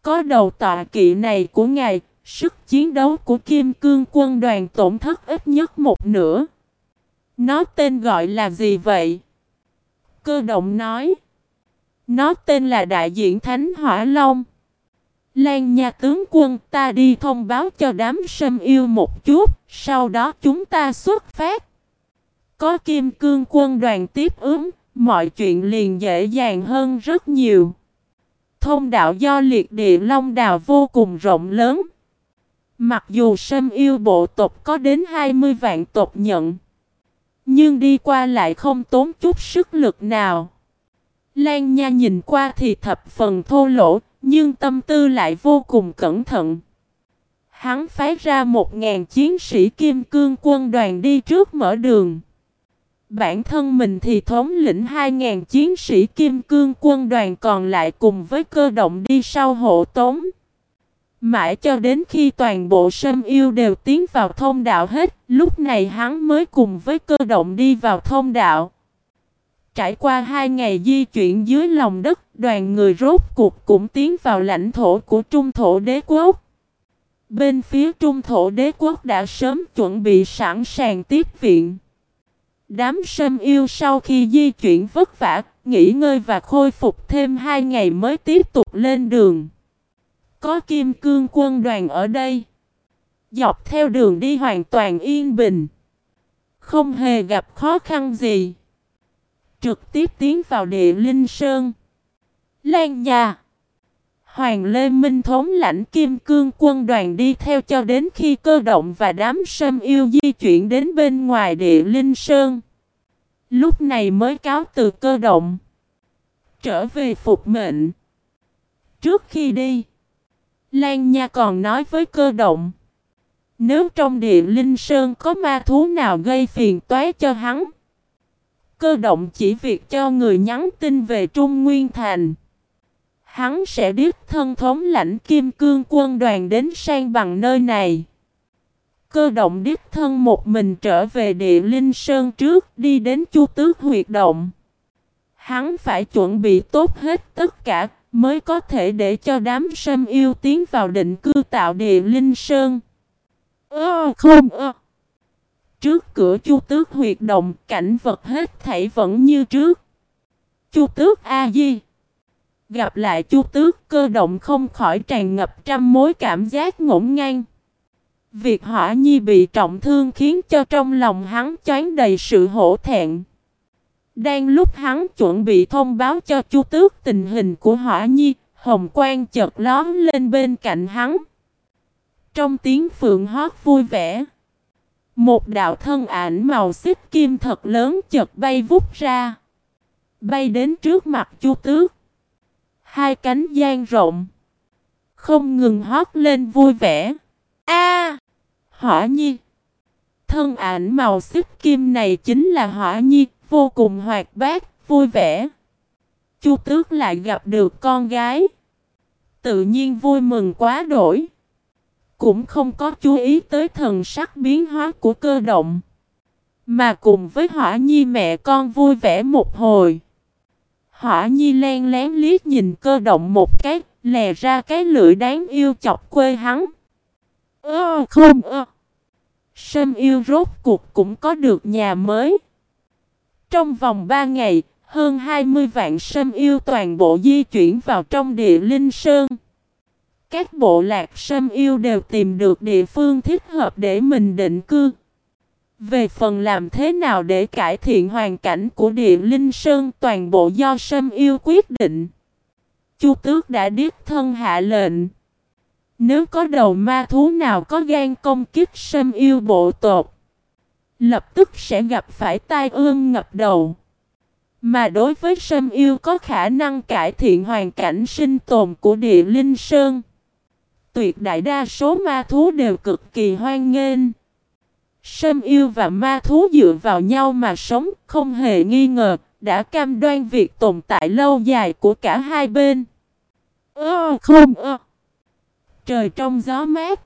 [SPEAKER 1] Có đầu tọa kỵ này của ngài, sức chiến đấu của Kim Cương quân đoàn tổn thất ít nhất một nửa. Nó tên gọi là gì vậy? Cơ động nói. Nó tên là đại diện Thánh Hỏa Long. Lan nhà tướng quân ta đi thông báo cho đám sâm yêu một chút, sau đó chúng ta xuất phát. Có kim cương quân đoàn tiếp ứng, mọi chuyện liền dễ dàng hơn rất nhiều. Thông đạo do liệt địa long đào vô cùng rộng lớn. Mặc dù sâm yêu bộ tộc có đến 20 vạn tộc nhận, nhưng đi qua lại không tốn chút sức lực nào. Lan Nha nhìn qua thì thập phần thô lỗ, nhưng tâm tư lại vô cùng cẩn thận. Hắn phái ra một ngàn chiến sĩ kim cương quân đoàn đi trước mở đường. Bản thân mình thì thống lĩnh 2.000 chiến sĩ kim cương quân đoàn còn lại cùng với cơ động đi sau hộ tống. Mãi cho đến khi toàn bộ sâm yêu đều tiến vào thông đạo hết, lúc này hắn mới cùng với cơ động đi vào thông đạo. Trải qua hai ngày di chuyển dưới lòng đất, đoàn người rốt cuộc cũng tiến vào lãnh thổ của Trung Thổ Đế Quốc. Bên phía Trung Thổ Đế Quốc đã sớm chuẩn bị sẵn sàng tiếp viện. Đám sâm yêu sau khi di chuyển vất vả, nghỉ ngơi và khôi phục thêm hai ngày mới tiếp tục lên đường. Có kim cương quân đoàn ở đây. Dọc theo đường đi hoàn toàn yên bình. Không hề gặp khó khăn gì. Trực tiếp tiến vào địa linh sơn. Lan nhà. Hoàng Lê Minh thống lãnh kim cương quân đoàn đi theo cho đến khi cơ động và đám sâm yêu di chuyển đến bên ngoài địa linh sơn. Lúc này mới cáo từ cơ động. Trở về phục mệnh. Trước khi đi, Lan Nha còn nói với cơ động. Nếu trong địa linh sơn có ma thú nào gây phiền toái cho hắn, cơ động chỉ việc cho người nhắn tin về Trung Nguyên Thành. Hắn sẽ đích thân thống lãnh kim cương quân đoàn đến sang bằng nơi này. Cơ động đích thân một mình trở về địa linh sơn trước, đi đến chu tước huyệt động. Hắn phải chuẩn bị tốt hết tất cả, mới có thể để cho đám sâm yêu tiến vào định cư tạo địa linh sơn. Ơ, không, ơ. Trước cửa chu tước huyệt động, cảnh vật hết thảy vẫn như trước. Chu tước A-di Gặp lại chu tước cơ động không khỏi tràn ngập trăm mối cảm giác ngổn ngang. Việc hỏa nhi bị trọng thương khiến cho trong lòng hắn choáng đầy sự hổ thẹn. Đang lúc hắn chuẩn bị thông báo cho Chu Tước tình hình của Hỏa Nhi, Hồng Quang chợt lón lên bên cạnh hắn. Trong tiếng phượng hót vui vẻ, một đạo thân ảnh màu xích kim thật lớn chợt bay vút ra, bay đến trước mặt Chu Tước. Hai cánh dang rộng, không ngừng hót lên vui vẻ. A! hỏa Nhi. Thân ảnh màu xích kim này chính là Hỏa Nhi, vô cùng hoạt bát, vui vẻ. Chu Tước lại gặp được con gái. Tự nhiên vui mừng quá đổi. Cũng không có chú ý tới thần sắc biến hóa của cơ động. Mà cùng với Hỏa Nhi mẹ con vui vẻ một hồi. Hỏa Nhi len lén liếc nhìn cơ động một cái, lè ra cái lưỡi đáng yêu chọc quê hắn. Ơ không ơ. Sâm yêu rốt cuộc cũng có được nhà mới. Trong vòng 3 ngày, hơn 20 vạn sâm yêu toàn bộ di chuyển vào trong địa linh sơn. Các bộ lạc sâm yêu đều tìm được địa phương thích hợp để mình định cư. Về phần làm thế nào để cải thiện hoàn cảnh của địa linh sơn toàn bộ do sâm yêu quyết định. Chu tước đã điếc thân hạ lệnh. Nếu có đầu ma thú nào có gan công kích sâm yêu bộ tột, lập tức sẽ gặp phải tai ương ngập đầu. Mà đối với sâm yêu có khả năng cải thiện hoàn cảnh sinh tồn của địa linh sơn. Tuyệt đại đa số ma thú đều cực kỳ hoan nghênh. Sâm yêu và ma thú dựa vào nhau mà sống không hề nghi ngờ, đã cam đoan việc tồn tại lâu dài của cả hai bên. Ơ không ơ. Trời trong gió mát.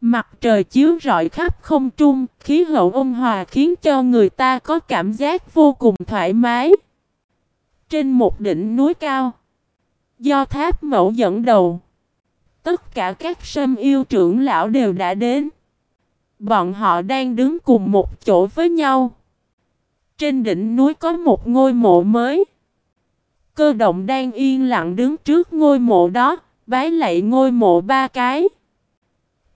[SPEAKER 1] Mặt trời chiếu rọi khắp không trung, khí hậu ôn hòa khiến cho người ta có cảm giác vô cùng thoải mái. Trên một đỉnh núi cao, do tháp mẫu dẫn đầu, tất cả các sâm yêu trưởng lão đều đã đến. Bọn họ đang đứng cùng một chỗ với nhau. Trên đỉnh núi có một ngôi mộ mới. Cơ động đang yên lặng đứng trước ngôi mộ đó, bái lạy ngôi mộ ba cái.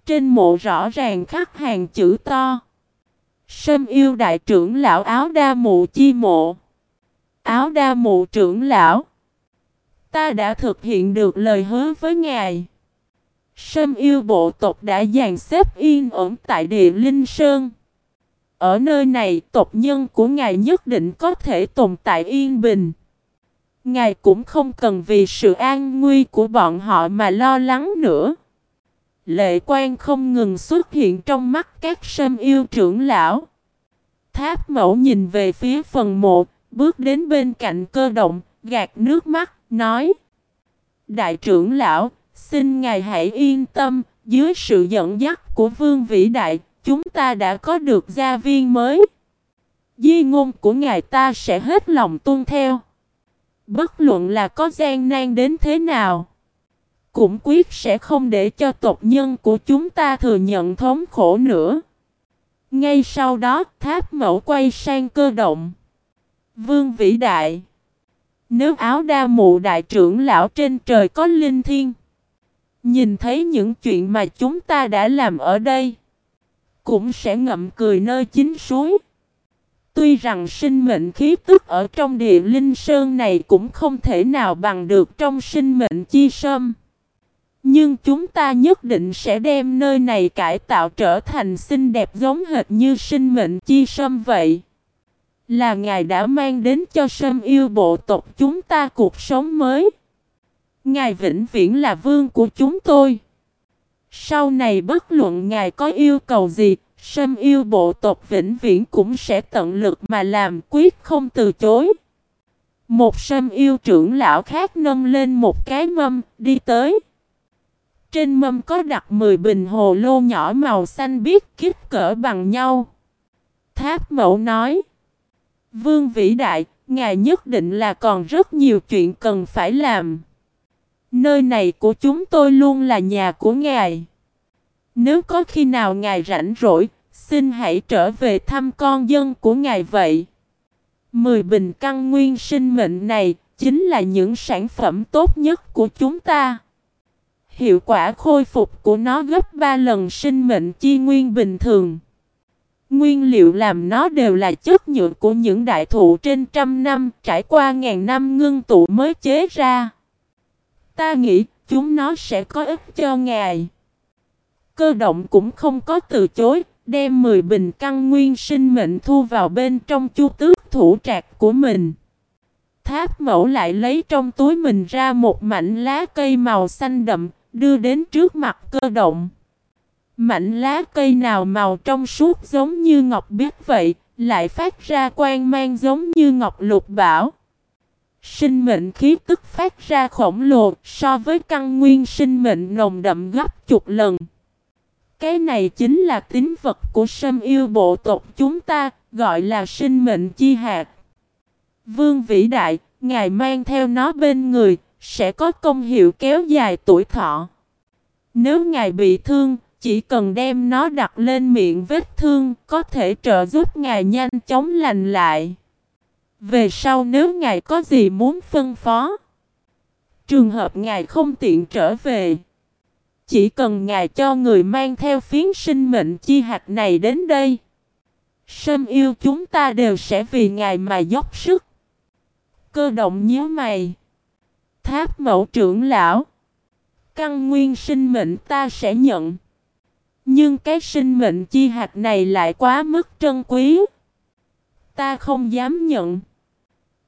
[SPEAKER 1] Trên mộ rõ ràng khắc hàng chữ to. Sâm yêu đại trưởng lão áo đa mụ chi mộ. Áo đa mụ trưởng lão. Ta đã thực hiện được lời hứa với ngài. Sâm yêu bộ tộc đã dàn xếp yên ổn tại địa Linh Sơn. Ở nơi này tộc nhân của ngài nhất định có thể tồn tại yên bình. Ngài cũng không cần vì sự an nguy của bọn họ mà lo lắng nữa. Lệ quan không ngừng xuất hiện trong mắt các sâm yêu trưởng lão. Tháp mẫu nhìn về phía phần mộ, bước đến bên cạnh cơ động, gạt nước mắt, nói Đại trưởng lão, xin ngài hãy yên tâm, dưới sự dẫn dắt của vương vĩ đại, chúng ta đã có được gia viên mới. Di ngôn của ngài ta sẽ hết lòng tuân theo. Bất luận là có gian nan đến thế nào cũng quyết sẽ không để cho tộc nhân của chúng ta thừa nhận thống khổ nữa. Ngay sau đó, tháp mẫu quay sang cơ động. Vương vĩ đại. Nếu áo đa mụ đại trưởng lão trên trời có linh thiên. Nhìn thấy những chuyện mà chúng ta đã làm ở đây. Cũng sẽ ngậm cười nơi chính suối. Tuy rằng sinh mệnh khí tức ở trong địa linh sơn này cũng không thể nào bằng được trong sinh mệnh chi sâm. Nhưng chúng ta nhất định sẽ đem nơi này cải tạo trở thành xinh đẹp giống hệt như sinh mệnh chi sâm vậy. Là Ngài đã mang đến cho sâm yêu bộ tộc chúng ta cuộc sống mới. Ngài vĩnh viễn là vương của chúng tôi. Sau này bất luận Ngài có yêu cầu gì, sâm yêu bộ tộc vĩnh viễn cũng sẽ tận lực mà làm quyết không từ chối. Một sâm yêu trưởng lão khác nâng lên một cái mâm, đi tới. Trên mâm có đặt 10 bình hồ lô nhỏ màu xanh biếc kích cỡ bằng nhau. Tháp mẫu nói. Vương vĩ đại, ngài nhất định là còn rất nhiều chuyện cần phải làm. Nơi này của chúng tôi luôn là nhà của ngài. Nếu có khi nào ngài rảnh rỗi, xin hãy trở về thăm con dân của ngài vậy. Mười bình căn nguyên sinh mệnh này chính là những sản phẩm tốt nhất của chúng ta. Hiệu quả khôi phục của nó gấp 3 lần sinh mệnh chi nguyên bình thường. Nguyên liệu làm nó đều là chất nhựa của những đại thụ trên trăm năm trải qua ngàn năm ngưng tụ mới chế ra. Ta nghĩ chúng nó sẽ có ích cho ngài. Cơ động cũng không có từ chối, đem 10 bình căn nguyên sinh mệnh thu vào bên trong chu tước thủ trạc của mình. Tháp mẫu lại lấy trong túi mình ra một mảnh lá cây màu xanh đậm, đưa đến trước mặt cơ động. Mảnh lá cây nào màu trong suốt giống như ngọc biết vậy, lại phát ra quang mang giống như ngọc lục bảo. Sinh mệnh khí tức phát ra khổng lồ so với căn nguyên sinh mệnh nồng đậm gấp chục lần. Cái này chính là tính vật của sâm yêu bộ tộc chúng ta, gọi là sinh mệnh chi hạt. Vương vĩ đại, ngài mang theo nó bên người, sẽ có công hiệu kéo dài tuổi thọ. Nếu ngài bị thương, chỉ cần đem nó đặt lên miệng vết thương, có thể trợ giúp ngài nhanh chóng lành lại. Về sau nếu ngài có gì muốn phân phó, trường hợp ngài không tiện trở về, chỉ cần ngài cho người mang theo phiến sinh mệnh chi hạt này đến đây. Sâm yêu chúng ta đều sẽ vì ngài mà dốc sức. Cơ động nhíu mày. Tháp mẫu trưởng lão. Căn nguyên sinh mệnh ta sẽ nhận. Nhưng cái sinh mệnh chi hạt này lại quá mức trân quý. Ta không dám nhận.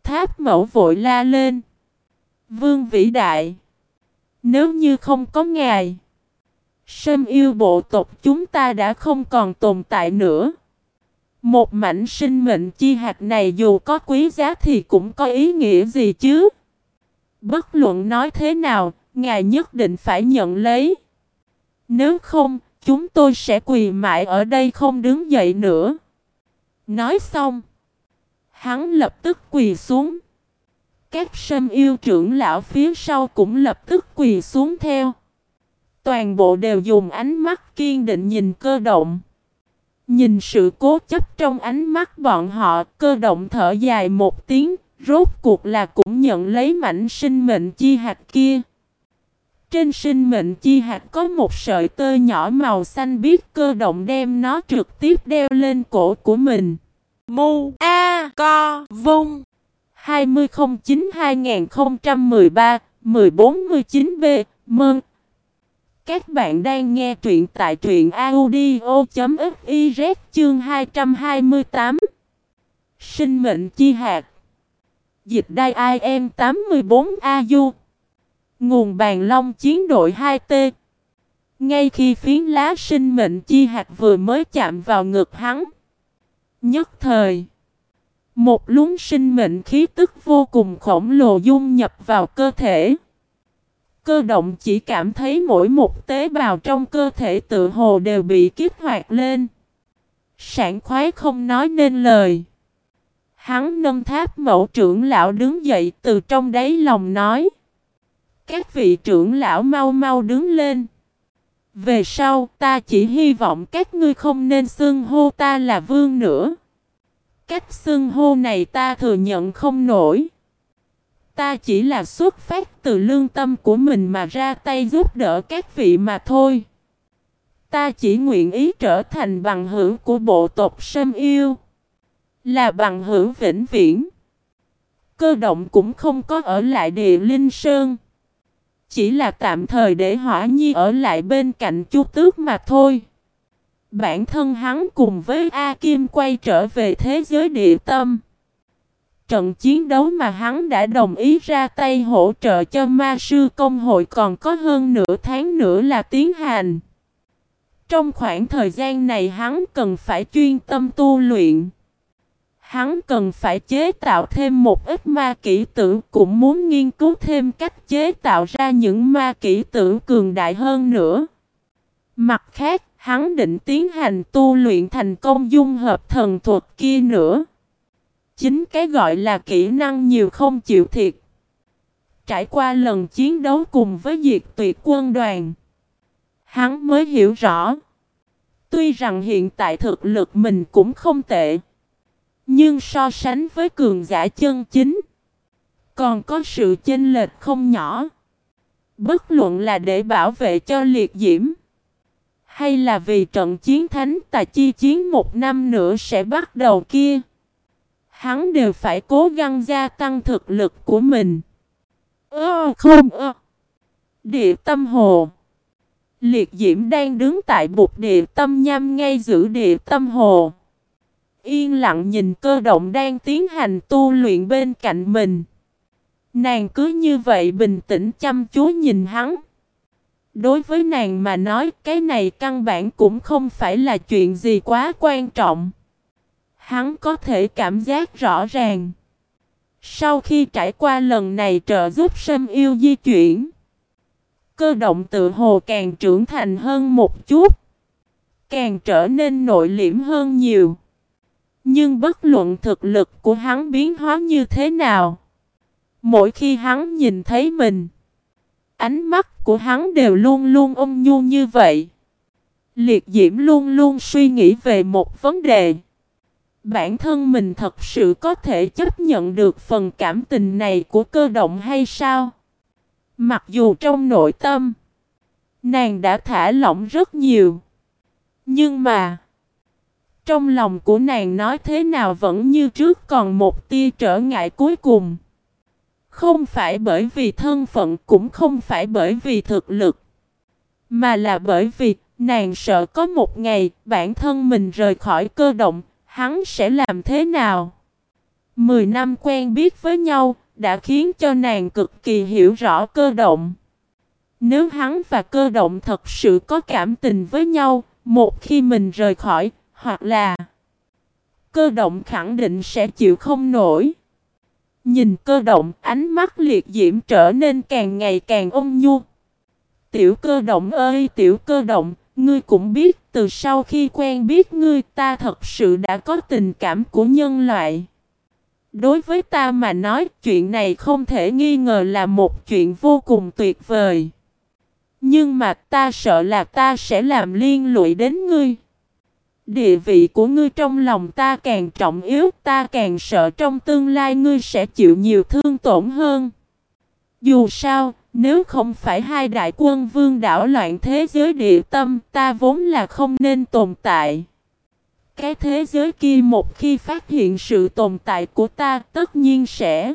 [SPEAKER 1] Tháp mẫu vội la lên. Vương vĩ đại. Nếu như không có ngài. Sâm yêu bộ tộc chúng ta đã không còn tồn tại nữa. Một mảnh sinh mệnh chi hạt này dù có quý giá thì cũng có ý nghĩa gì chứ? Bất luận nói thế nào, ngài nhất định phải nhận lấy. Nếu không, chúng tôi sẽ quỳ mãi ở đây không đứng dậy nữa. Nói xong, hắn lập tức quỳ xuống. Các sâm yêu trưởng lão phía sau cũng lập tức quỳ xuống theo. Toàn bộ đều dùng ánh mắt kiên định nhìn cơ động. Nhìn sự cố chấp trong ánh mắt bọn họ, cơ động thở dài một tiếng, rốt cuộc là cũng nhận lấy mảnh sinh mệnh chi hạt kia. Trên sinh mệnh chi hạt có một sợi tơ nhỏ màu xanh biết cơ động đem nó trực tiếp đeo lên cổ của mình.
[SPEAKER 2] Mu A Co, Vung.
[SPEAKER 1] 2009-2013-1419B mừng. Các bạn đang nghe truyện tại truyện audio.fiz chương 228 Sinh mệnh chi hạt. Dịch đai IM 84AU Nguồn bàn long chiến đội 2T Ngay khi phiến lá sinh mệnh chi hạt vừa mới chạm vào ngực hắn, Nhất thời một luống sinh mệnh khí tức vô cùng khổng lồ dung nhập vào cơ thể Cơ động chỉ cảm thấy mỗi một tế bào trong cơ thể tự hồ đều bị kích hoạt lên. Sảng khoái không nói nên lời. Hắn nâng tháp mẫu trưởng lão đứng dậy từ trong đáy lòng nói. Các vị trưởng lão mau mau đứng lên. Về sau ta chỉ hy vọng các ngươi không nên xưng hô ta là vương nữa. Cách xưng hô này ta thừa nhận không nổi. Ta chỉ là xuất phát từ lương tâm của mình mà ra tay giúp đỡ các vị mà thôi. Ta chỉ nguyện ý trở thành bằng hữu của bộ tộc Sâm Yêu. Là bằng hữu vĩnh viễn. Cơ động cũng không có ở lại địa linh sơn. Chỉ là tạm thời để hỏa nhi ở lại bên cạnh chu tước mà thôi. Bản thân hắn cùng với A Kim quay trở về thế giới địa tâm. Trận chiến đấu mà hắn đã đồng ý ra tay hỗ trợ cho ma sư công hội còn có hơn nửa tháng nữa là tiến hành. Trong khoảng thời gian này hắn cần phải chuyên tâm tu luyện. Hắn cần phải chế tạo thêm một ít ma kỹ tử cũng muốn nghiên cứu thêm cách chế tạo ra những ma kỹ tử cường đại hơn nữa. Mặt khác, hắn định tiến hành tu luyện thành công dung hợp thần thuật kia nữa. Chính cái gọi là kỹ năng nhiều không chịu thiệt. Trải qua lần chiến đấu cùng với diệt tuyệt quân đoàn. Hắn mới hiểu rõ. Tuy rằng hiện tại thực lực mình cũng không tệ. Nhưng so sánh với cường giả chân chính. Còn có sự chênh lệch không nhỏ. Bất luận là để bảo vệ cho liệt diễm. Hay là vì trận chiến thánh tà chi chiến một năm nữa sẽ bắt đầu kia? Hắn đều phải cố gắng gia tăng thực lực của mình. Ơ, không, ơ. Địa tâm hồ. Liệt diễm đang đứng tại bục địa tâm nhâm ngay giữ địa tâm hồ. Yên lặng nhìn cơ động đang tiến hành tu luyện bên cạnh mình. Nàng cứ như vậy bình tĩnh chăm chú nhìn hắn. Đối với nàng mà nói cái này căn bản cũng không phải là chuyện gì quá quan trọng. Hắn có thể cảm giác rõ ràng. Sau khi trải qua lần này trợ giúp Sâm Yêu di chuyển, cơ động tự hồ càng trưởng thành hơn một chút, càng trở nên nội liễm hơn nhiều. Nhưng bất luận thực lực của hắn biến hóa như thế nào, mỗi khi hắn nhìn thấy mình, ánh mắt của hắn đều luôn luôn ôm nhu như vậy. Liệt diễm luôn luôn suy nghĩ về một vấn đề. Bản thân mình thật sự có thể chấp nhận được phần cảm tình này của cơ động hay sao? Mặc dù trong nội tâm, nàng đã thả lỏng rất nhiều. Nhưng mà, trong lòng của nàng nói thế nào vẫn như trước còn một tia trở ngại cuối cùng. Không phải bởi vì thân phận cũng không phải bởi vì thực lực. Mà là bởi vì nàng sợ có một ngày bản thân mình rời khỏi cơ động, hắn sẽ làm thế nào? Mười năm quen biết với nhau đã khiến cho nàng cực kỳ hiểu rõ cơ động. Nếu hắn và cơ động thật sự có cảm tình với nhau, một khi mình rời khỏi, hoặc là cơ động khẳng định sẽ chịu không nổi. Nhìn cơ động, ánh mắt liệt diễm trở nên càng ngày càng ôn nhu. Tiểu cơ động ơi, tiểu cơ động, ngươi cũng biết, từ sau khi quen biết ngươi ta thật sự đã có tình cảm của nhân loại. Đối với ta mà nói, chuyện này không thể nghi ngờ là một chuyện vô cùng tuyệt vời. Nhưng mà ta sợ là ta sẽ làm liên lụy đến ngươi. Địa vị của ngươi trong lòng ta càng trọng yếu, ta càng sợ trong tương lai ngươi sẽ chịu nhiều thương tổn hơn. Dù sao, nếu không phải hai đại quân vương đảo loạn thế giới địa tâm, ta vốn là không nên tồn tại. Cái thế giới kia một khi phát hiện sự tồn tại của ta tất nhiên sẽ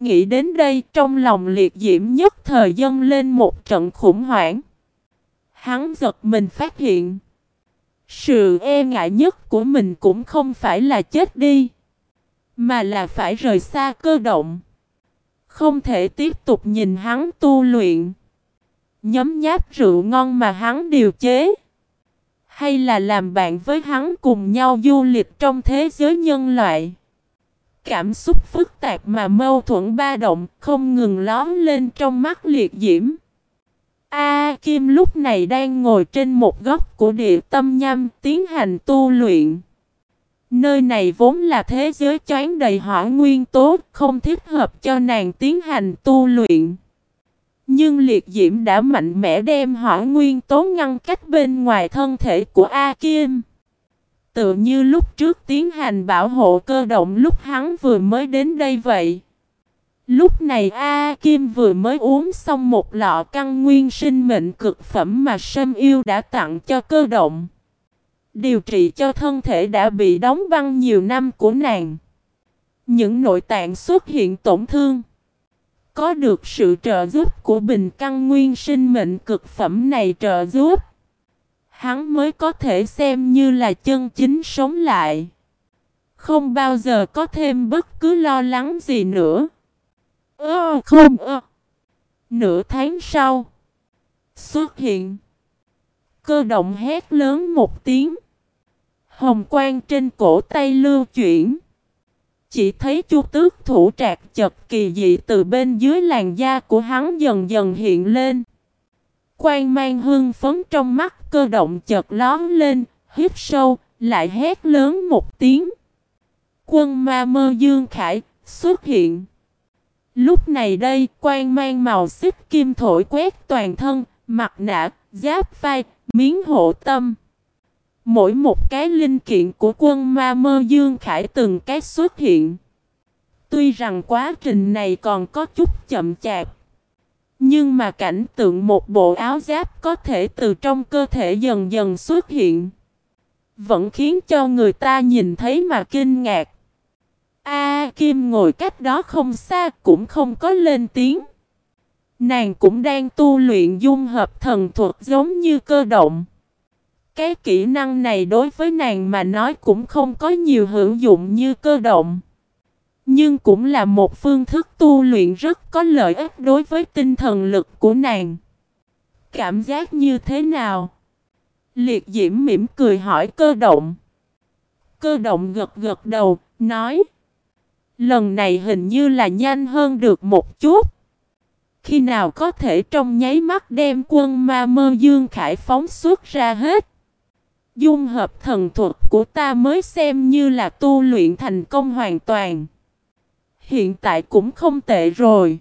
[SPEAKER 1] Nghĩ đến đây trong lòng liệt diễm nhất thời dâng lên một trận khủng hoảng Hắn giật mình phát hiện sự e ngại nhất của mình cũng không phải là chết đi, Mà là phải rời xa cơ động Không thể tiếp tục nhìn hắn tu luyện, Nhấm nháp rượu ngon mà hắn điều chế, hay là làm bạn với hắn cùng nhau du lịch trong thế giới nhân loại. Cảm xúc phức tạp mà mâu thuẫn ba động không ngừng lón lên trong mắt liệt diễm. A Kim lúc này đang ngồi trên một góc của địa tâm nhâm tiến hành tu luyện. Nơi này vốn là thế giới choán đầy hỏa nguyên tố, không thích hợp cho nàng tiến hành tu luyện. Nhưng liệt diễm đã mạnh mẽ đem hỏa nguyên tố ngăn cách bên ngoài thân thể của A Kim. Tự như lúc trước tiến hành bảo hộ cơ động lúc hắn vừa mới đến đây vậy. Lúc này A Kim vừa mới uống xong một lọ căn nguyên sinh mệnh cực phẩm mà Sâm Yêu đã tặng cho cơ động. Điều trị cho thân thể đã bị đóng băng nhiều năm của nàng. Những nội tạng xuất hiện tổn thương. Có được sự trợ giúp của bình căn nguyên sinh mệnh cực phẩm này trợ giúp. Hắn mới có thể xem như là chân chính sống lại. Không bao giờ có thêm bất cứ lo lắng gì nữa. Ơ không ơ. Nửa tháng sau. Xuất hiện. Cơ động hét lớn một tiếng. Hồng quang trên cổ tay lưu chuyển. Chỉ thấy chu tước thủ trạc chật kỳ dị từ bên dưới làn da của hắn dần dần hiện lên. Quang mang hương phấn trong mắt cơ động chật lón lên, hít sâu, lại hét lớn một tiếng. Quân ma mơ dương khải xuất hiện. Lúc này đây, quang mang màu xích kim thổi quét toàn thân, mặt nạ, giáp vai, miếng hộ tâm. Mỗi một cái linh kiện của quân ma mơ Dương Khải từng cái xuất hiện. Tuy rằng quá trình này còn có chút chậm chạp. Nhưng mà cảnh tượng một bộ áo giáp có thể từ trong cơ thể dần dần xuất hiện. Vẫn khiến cho người ta nhìn thấy mà kinh ngạc. A Kim ngồi cách đó không xa cũng không có lên tiếng. Nàng cũng đang tu luyện dung hợp thần thuật giống như cơ động. Cái kỹ năng này đối với nàng mà nói cũng không có nhiều hữu dụng như cơ động. Nhưng cũng là một phương thức tu luyện rất có lợi ích đối với tinh thần lực của nàng. Cảm giác như thế nào? Liệt diễm mỉm cười hỏi cơ động. Cơ động gật gật đầu, nói. Lần này hình như là nhanh hơn được một chút. Khi nào có thể trong nháy mắt đem quân ma mơ dương khải phóng xuất ra hết. Dung hợp thần thuật của ta mới xem như là tu luyện thành công hoàn toàn. Hiện tại cũng không tệ rồi.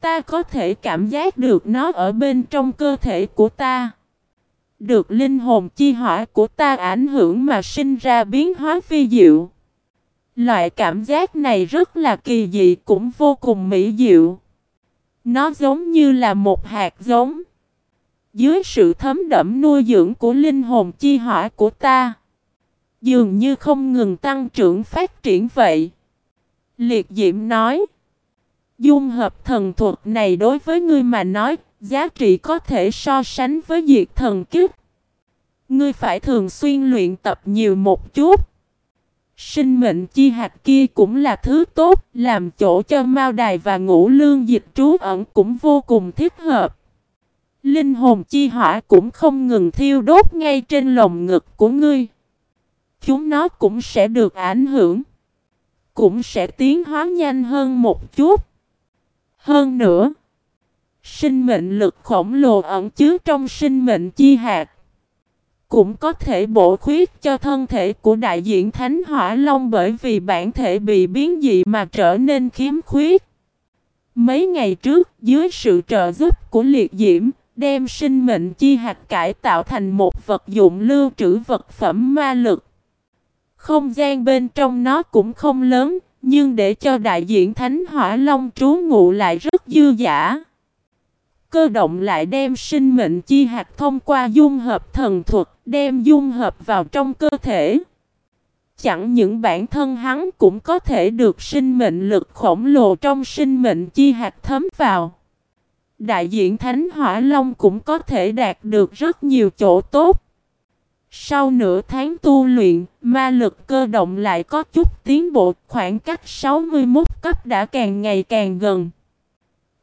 [SPEAKER 1] Ta có thể cảm giác được nó ở bên trong cơ thể của ta. Được linh hồn chi hỏa của ta ảnh hưởng mà sinh ra biến hóa phi diệu. Loại cảm giác này rất là kỳ dị cũng vô cùng mỹ diệu. Nó giống như là một hạt giống. Dưới sự thấm đẫm nuôi dưỡng của linh hồn chi hỏa của ta. Dường như không ngừng tăng trưởng phát triển vậy. Liệt diễm nói. Dung hợp thần thuật này đối với ngươi mà nói, giá trị có thể so sánh với diệt thần kiếp. Ngươi phải thường xuyên luyện tập nhiều một chút. Sinh mệnh chi hạt kia cũng là thứ tốt, làm chỗ cho mao đài và ngũ lương dịch trú ẩn cũng vô cùng thích hợp. Linh hồn chi hỏa cũng không ngừng thiêu đốt ngay trên lồng ngực của ngươi. Chúng nó cũng sẽ được ảnh hưởng. Cũng sẽ tiến hóa nhanh hơn một chút. Hơn nữa, sinh mệnh lực khổng lồ ẩn chứa trong sinh mệnh chi hạt cũng có thể bổ khuyết cho thân thể của đại diện Thánh Hỏa Long bởi vì bản thể bị biến dị mà trở nên khiếm khuyết. Mấy ngày trước, dưới sự trợ giúp của liệt diễm, đem sinh mệnh chi hạt cải tạo thành một vật dụng lưu trữ vật phẩm ma lực. Không gian bên trong nó cũng không lớn, nhưng để cho đại diện Thánh Hỏa Long trú ngụ lại rất dư giả cơ động lại đem sinh mệnh chi hạt thông qua dung hợp thần thuật, đem dung hợp vào trong cơ thể. Chẳng những bản thân hắn cũng có thể được sinh mệnh lực khổng lồ trong sinh mệnh chi hạt thấm vào. Đại diện Thánh Hỏa Long cũng có thể đạt được rất nhiều chỗ tốt. Sau nửa tháng tu luyện, ma lực cơ động lại có chút tiến bộ, khoảng cách 61 cấp đã càng ngày càng gần.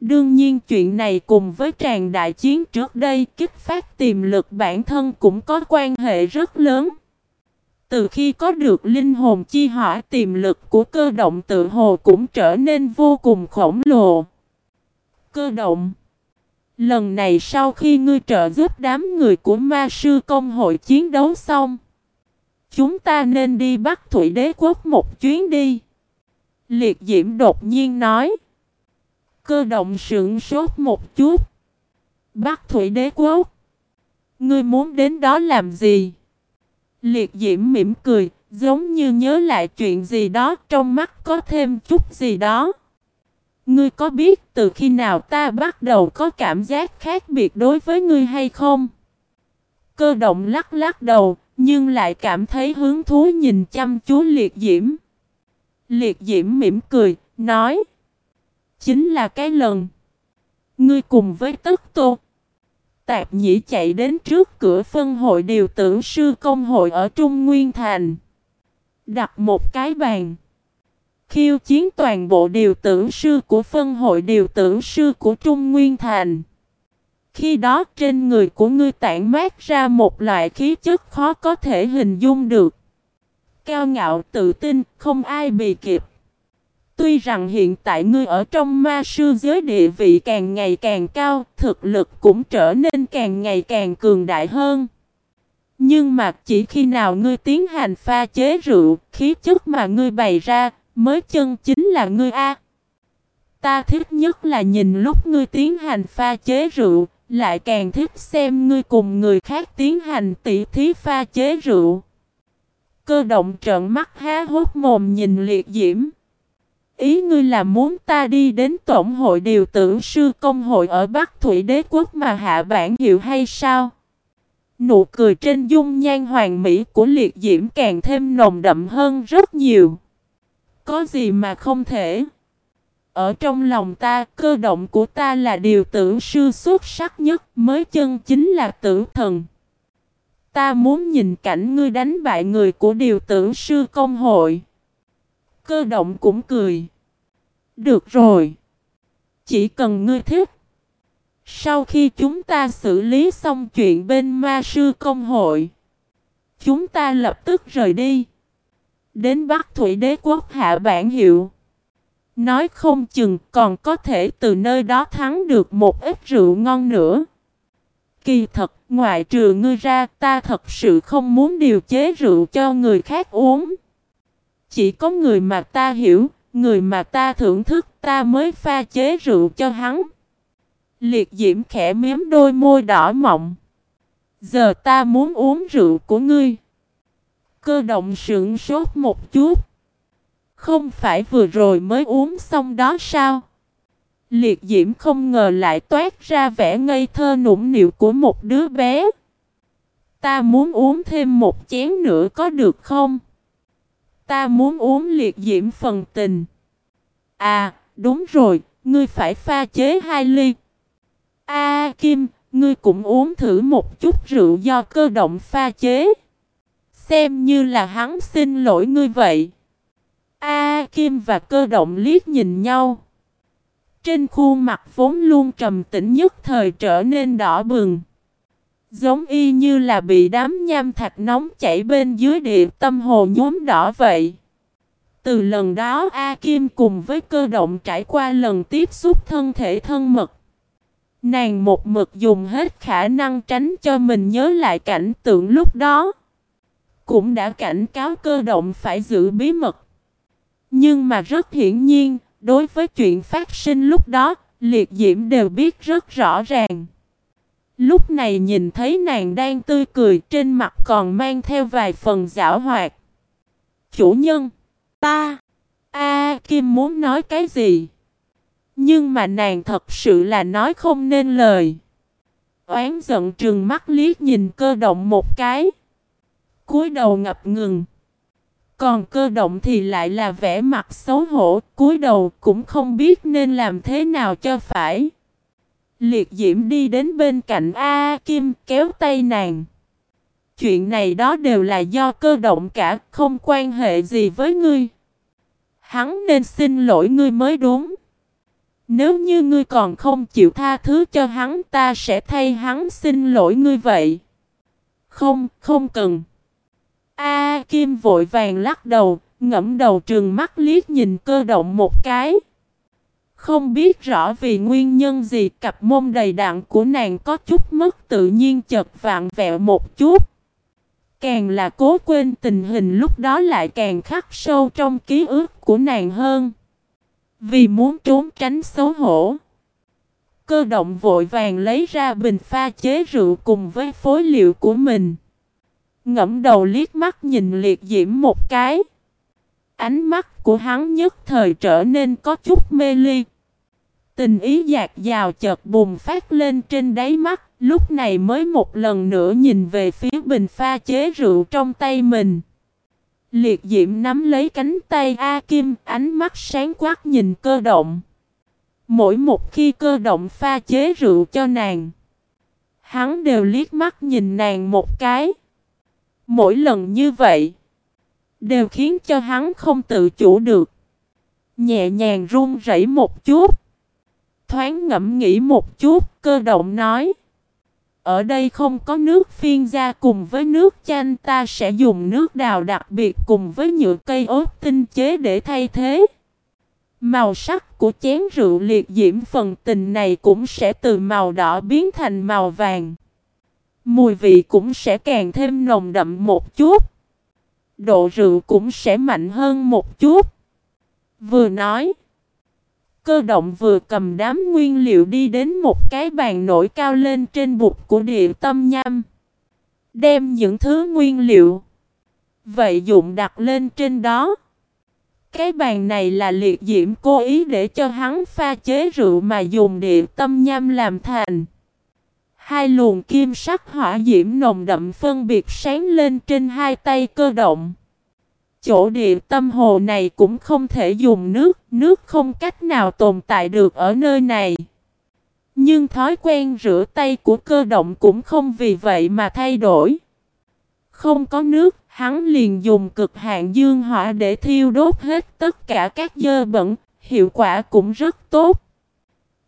[SPEAKER 1] Đương nhiên chuyện này cùng với tràn đại chiến trước đây kích phát tiềm lực bản thân cũng có quan hệ rất lớn. Từ khi có được linh hồn chi hỏa, tiềm lực của cơ động tự hồ cũng trở nên vô cùng khổng lồ. Cơ động Lần này sau khi ngươi trợ giúp đám người của ma sư công hội chiến đấu xong, Chúng ta nên đi bắt Thủy Đế Quốc một chuyến đi Liệt Diễm đột nhiên nói Cơ động sững sốt một chút. Bắc Thủy Đế Quốc. Ngươi muốn đến đó làm gì? Liệt diễm mỉm cười, giống như nhớ lại chuyện gì đó, trong mắt có thêm chút gì đó. Ngươi có biết từ khi nào ta bắt đầu có cảm giác khác biệt đối với ngươi hay không? Cơ động lắc lắc đầu, nhưng lại cảm thấy hứng thú nhìn chăm chú liệt diễm. Liệt diễm mỉm cười, nói. Chính là cái lần. Ngươi cùng với tức tô. Tạp nhĩ chạy đến trước cửa phân hội điều tử sư công hội ở Trung Nguyên Thành. Đặt một cái bàn. Khiêu chiến toàn bộ điều tử sư của phân hội điều tử sư của Trung Nguyên Thành. Khi đó trên người của ngươi tản mát ra một loại khí chất khó có thể hình dung được. Cao ngạo tự tin, không ai bị kịp. Tuy rằng hiện tại ngươi ở trong ma sư giới địa vị càng ngày càng cao, thực lực cũng trở nên càng ngày càng cường đại hơn. Nhưng mà chỉ khi nào ngươi tiến hành pha chế rượu, khí chất mà ngươi bày ra, mới chân chính là ngươi A. Ta thích nhất là nhìn lúc ngươi tiến hành pha chế rượu, lại càng thích xem ngươi cùng người khác tiến hành tỉ thí pha chế rượu. Cơ động trợn mắt há hốt mồm nhìn liệt diễm. Ý ngươi là muốn ta đi đến Tổng hội điều tưởng sư công hội ở Bắc Thủy Đế Quốc mà hạ bản hiệu hay sao? Nụ cười trên dung nhan hoàng mỹ của liệt diễm càng thêm nồng đậm hơn rất nhiều. Có gì mà không thể? Ở trong lòng ta, cơ động của ta là điều tử sư xuất sắc nhất, mới chân chính là tử thần. Ta muốn nhìn cảnh ngươi đánh bại người của điều tử sư công hội. Cơ động cũng cười. Được rồi. Chỉ cần ngươi thích. Sau khi chúng ta xử lý xong chuyện bên ma sư công hội, chúng ta lập tức rời đi. Đến Bắc Thủy Đế Quốc hạ bản hiệu. Nói không chừng còn có thể từ nơi đó thắng được một ít rượu ngon nữa. Kỳ thật, ngoại trừ ngươi ra, ta thật sự không muốn điều chế rượu cho người khác uống. Chỉ có người mà ta hiểu, người mà ta thưởng thức, ta mới pha chế rượu cho hắn. Liệt diễm khẽ miếm đôi môi đỏ mọng. Giờ ta muốn uống rượu của ngươi. Cơ động sững sốt một chút. Không phải vừa rồi mới uống xong đó sao? Liệt diễm không ngờ lại toát ra vẻ ngây thơ nũng nịu của một đứa bé. Ta muốn uống thêm một chén nữa có được không? Ta muốn uống liệt diễm phần tình. À, đúng rồi, ngươi phải pha chế hai ly. A Kim, ngươi cũng uống thử một chút rượu do cơ động pha chế. Xem như là hắn xin lỗi ngươi vậy. A Kim và cơ động liếc nhìn nhau. Trên khuôn mặt vốn luôn trầm tĩnh nhất thời trở nên đỏ bừng. Giống y như là bị đám nham thạch nóng chảy bên dưới địa tâm hồ nhuốm đỏ vậy. Từ lần đó A Kim cùng với cơ động trải qua lần tiếp xúc thân thể thân mật. Nàng một mực dùng hết khả năng tránh cho mình nhớ lại cảnh tượng lúc đó. Cũng đã cảnh cáo cơ động phải giữ bí mật. Nhưng mà rất hiển nhiên, đối với chuyện phát sinh lúc đó, liệt diễm đều biết rất rõ ràng. Lúc này nhìn thấy nàng đang tươi cười trên mặt còn mang theo vài phần giảo hoạt. Chủ nhân, ta, A Kim muốn nói cái gì? Nhưng mà nàng thật sự là nói không nên lời. Oán giận trừng mắt liếc nhìn cơ động một cái. cúi đầu ngập ngừng. Còn cơ động thì lại là vẻ mặt xấu hổ, cúi đầu cũng không biết nên làm thế nào cho phải. Liệt diễm đi đến bên cạnh A, Kim kéo tay nàng. Chuyện này đó đều là do cơ động cả, không quan hệ gì với ngươi. Hắn nên xin lỗi ngươi mới đúng. Nếu như ngươi còn không chịu tha thứ cho hắn ta sẽ thay hắn xin lỗi ngươi vậy. Không, không cần. A Kim vội vàng lắc đầu, ngẫm đầu trừng mắt liếc nhìn cơ động một cái. Không biết rõ vì nguyên nhân gì cặp mông đầy đặn của nàng có chút mất tự nhiên chật vạn vẹo một chút. Càng là cố quên tình hình lúc đó lại càng khắc sâu trong ký ức của nàng hơn. Vì muốn trốn tránh xấu hổ. Cơ động vội vàng lấy ra bình pha chế rượu cùng với phối liệu của mình. Ngẫm đầu liếc mắt nhìn liệt diễm một cái. Ánh mắt của hắn nhất thời trở nên có chút mê ly. Tình ý dạt dào chợt bùng phát lên trên đáy mắt, lúc này mới một lần nữa nhìn về phía bình pha chế rượu trong tay mình. Liệt diễm nắm lấy cánh tay A Kim, ánh mắt sáng quát nhìn cơ động. Mỗi một khi cơ động pha chế rượu cho nàng, hắn đều liếc mắt nhìn nàng một cái. Mỗi lần như vậy, đều khiến cho hắn không tự chủ được. Nhẹ nhàng run rẩy một chút. Thoáng ngẫm nghĩ một chút, cơ động nói. Ở đây không có nước phiên gia cùng với nước chanh ta sẽ dùng nước đào đặc biệt cùng với nhựa cây ốt tinh chế để thay thế. Màu sắc của chén rượu liệt diễm phần tình này cũng sẽ từ màu đỏ biến thành màu vàng. Mùi vị cũng sẽ càng thêm nồng đậm một chút. Độ rượu cũng sẽ mạnh hơn một chút. Vừa nói. Cơ động vừa cầm đám nguyên liệu đi đến một cái bàn nổi cao lên trên bục của địa tâm nham. Đem những thứ nguyên liệu. Vậy dụng đặt lên trên đó. Cái bàn này là liệt diễm cố ý để cho hắn pha chế rượu mà dùng địa tâm nham làm thành. Hai luồng kim sắc hỏa diễm nồng đậm phân biệt sáng lên trên hai tay cơ động. Chỗ địa tâm hồ này cũng không thể dùng nước, nước không cách nào tồn tại được ở nơi này. Nhưng thói quen rửa tay của cơ động cũng không vì vậy mà thay đổi. Không có nước, hắn liền dùng cực hạn dương hỏa để thiêu đốt hết tất cả các dơ bẩn, hiệu quả cũng rất tốt.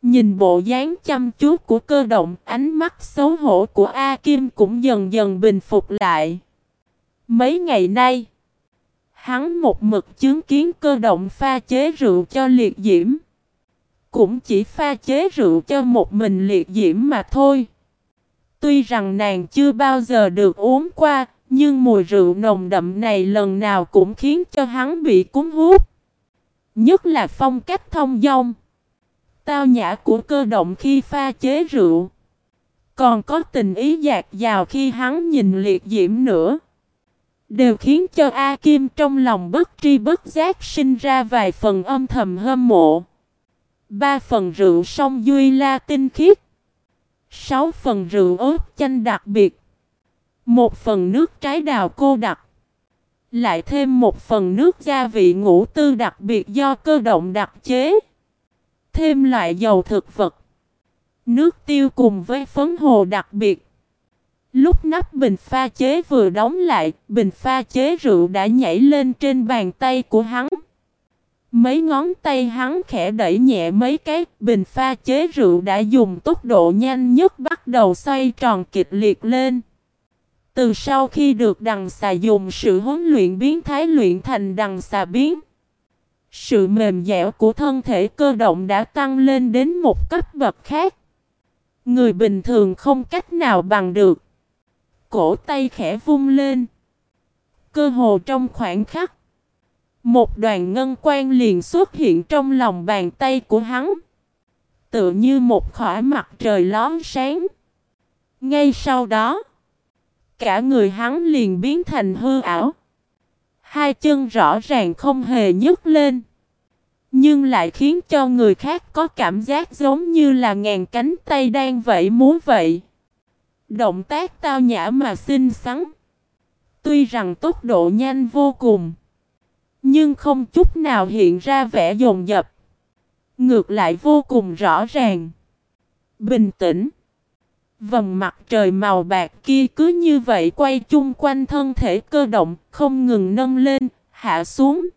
[SPEAKER 1] Nhìn bộ dáng chăm chú của cơ động, ánh mắt xấu hổ của A Kim cũng dần dần bình phục lại. Mấy ngày nay, hắn một mực chứng kiến cơ động pha chế rượu cho liệt diễm. Cũng chỉ pha chế rượu cho một mình liệt diễm mà thôi. Tuy rằng nàng chưa bao giờ được uống qua, nhưng mùi rượu nồng đậm này lần nào cũng khiến cho hắn bị cúng hút. Nhất là phong cách thông dong. Tao nhã của cơ động khi pha chế rượu. Còn có tình ý dạt dào khi hắn nhìn liệt diễm nữa. Đều khiến cho A Kim trong lòng bất tri bất giác sinh ra vài phần âm thầm hâm mộ. Ba phần rượu sông Duy La tinh khiết. Sáu phần rượu ớt chanh đặc biệt. Một phần nước trái đào cô đặc. Lại thêm một phần nước gia vị ngũ tư đặc biệt do cơ động đặc chế. Thêm loại dầu thực vật. Nước tiêu cùng với phấn hồ đặc biệt. Lúc nắp bình pha chế vừa đóng lại, bình pha chế rượu đã nhảy lên trên bàn tay của hắn. Mấy ngón tay hắn khẽ đẩy nhẹ mấy cái, bình pha chế rượu đã dùng tốc độ nhanh nhất bắt đầu xoay tròn kịch liệt lên. Từ sau khi được đằng xà dùng sự huấn luyện biến thái luyện thành đằng xà biến, sự mềm dẻo của thân thể cơ động đã tăng lên đến một cấp bậc khác. Người bình thường không cách nào bằng được. Cổ tay khẽ vung lên. Cơ hồ trong khoảng khắc. Một đoàn ngân quan liền xuất hiện trong lòng bàn tay của hắn. Tựa như một khỏi mặt trời lón sáng. Ngay sau đó. Cả người hắn liền biến thành hư ảo. Hai chân rõ ràng không hề nhấc lên. Nhưng lại khiến cho người khác có cảm giác giống như là ngàn cánh tay đang vẫy muốn vậy. Động tác tao nhã mà xinh xắn. Tuy rằng tốc độ nhanh vô cùng. Nhưng không chút nào hiện ra vẻ dồn dập. Ngược lại vô cùng rõ ràng. Bình tĩnh. Vầng mặt trời màu bạc kia cứ như vậy quay chung quanh thân thể cơ động, không ngừng nâng lên, hạ xuống.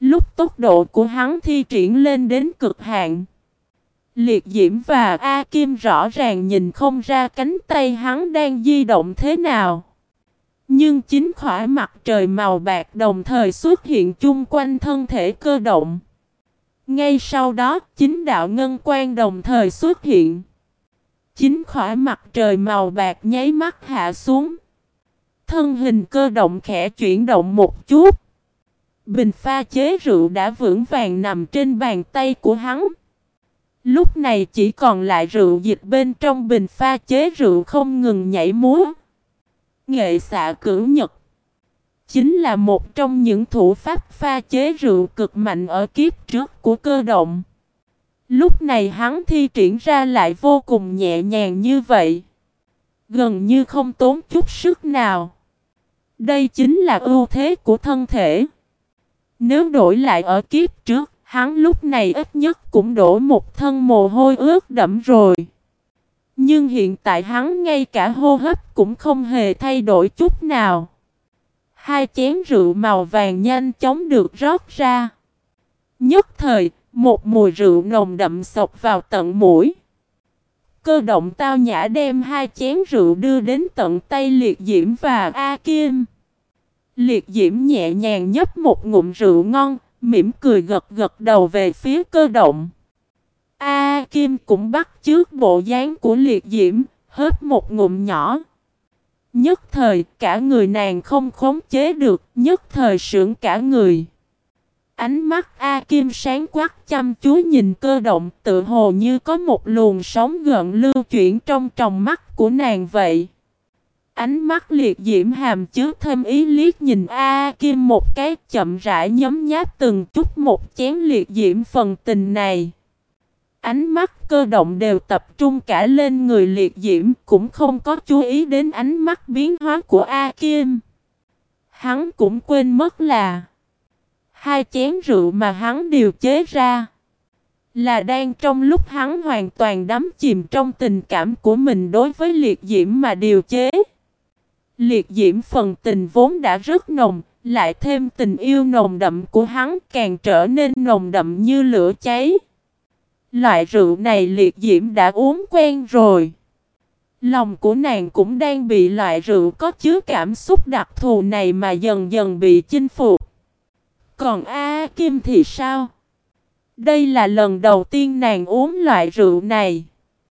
[SPEAKER 1] Lúc tốc độ của hắn thi triển lên đến cực hạn. Liệt Diễm và A Kim rõ ràng nhìn không ra cánh tay hắn đang di động thế nào. Nhưng chính khỏi mặt trời màu bạc đồng thời xuất hiện chung quanh thân thể cơ động. Ngay sau đó, chính đạo ngân quan đồng thời xuất hiện. Chính khỏi mặt trời màu bạc nháy mắt hạ xuống. Thân hình cơ động khẽ chuyển động một chút. Bình pha chế rượu đã vững vàng nằm trên bàn tay của hắn. Lúc này chỉ còn lại rượu dịch bên trong bình pha chế rượu không ngừng nhảy múa. Nghệ xạ cửu nhật Chính là một trong những thủ pháp pha chế rượu cực mạnh ở kiếp trước của cơ động. Lúc này hắn thi triển ra lại vô cùng nhẹ nhàng như vậy. Gần như không tốn chút sức nào. Đây chính là ưu thế của thân thể. Nếu đổi lại ở kiếp trước, hắn lúc này ít nhất cũng đổ một thân mồ hôi ướt đẫm rồi. Nhưng hiện tại hắn ngay cả hô hấp cũng không hề thay đổi chút nào. Hai chén rượu màu vàng nhanh chóng được rót ra. Nhất thời, một mùi rượu nồng đậm sộc vào tận mũi. Cơ động tao nhã đem hai chén rượu đưa đến tận tay liệt diễm và A Kim. Liệt diễm nhẹ nhàng nhấp một ngụm rượu ngon, mỉm cười gật gật đầu về phía cơ động. A Kim cũng bắt chước bộ dáng của liệt diễm, hớp một ngụm nhỏ. Nhất thời cả người nàng không khống chế được, nhất thời sưởng cả người. Ánh mắt A Kim sáng quắc chăm chú nhìn cơ động tự hồ như có một luồng sóng gợn lưu chuyển trong tròng mắt của nàng vậy. Ánh mắt liệt diễm hàm chứa thêm ý liếc nhìn A, Kim một cái chậm rãi nhấm nháp từng chút một chén liệt diễm phần tình này. Ánh mắt cơ động đều tập trung cả lên người liệt diễm cũng không có chú ý đến ánh mắt biến hóa của A Kim. Hắn cũng quên mất là hai chén rượu mà hắn điều chế ra là đang trong lúc hắn hoàn toàn đắm chìm trong tình cảm của mình đối với liệt diễm mà điều chế. Liệt diễm phần tình vốn đã rất nồng, lại thêm tình yêu nồng đậm của hắn càng trở nên nồng đậm như lửa cháy. Loại rượu này liệt diễm đã uống quen rồi. Lòng của nàng cũng đang bị loại rượu có chứa cảm xúc đặc thù này mà dần dần bị chinh phục. Còn A Kim thì sao? Đây là lần đầu tiên nàng uống loại rượu này.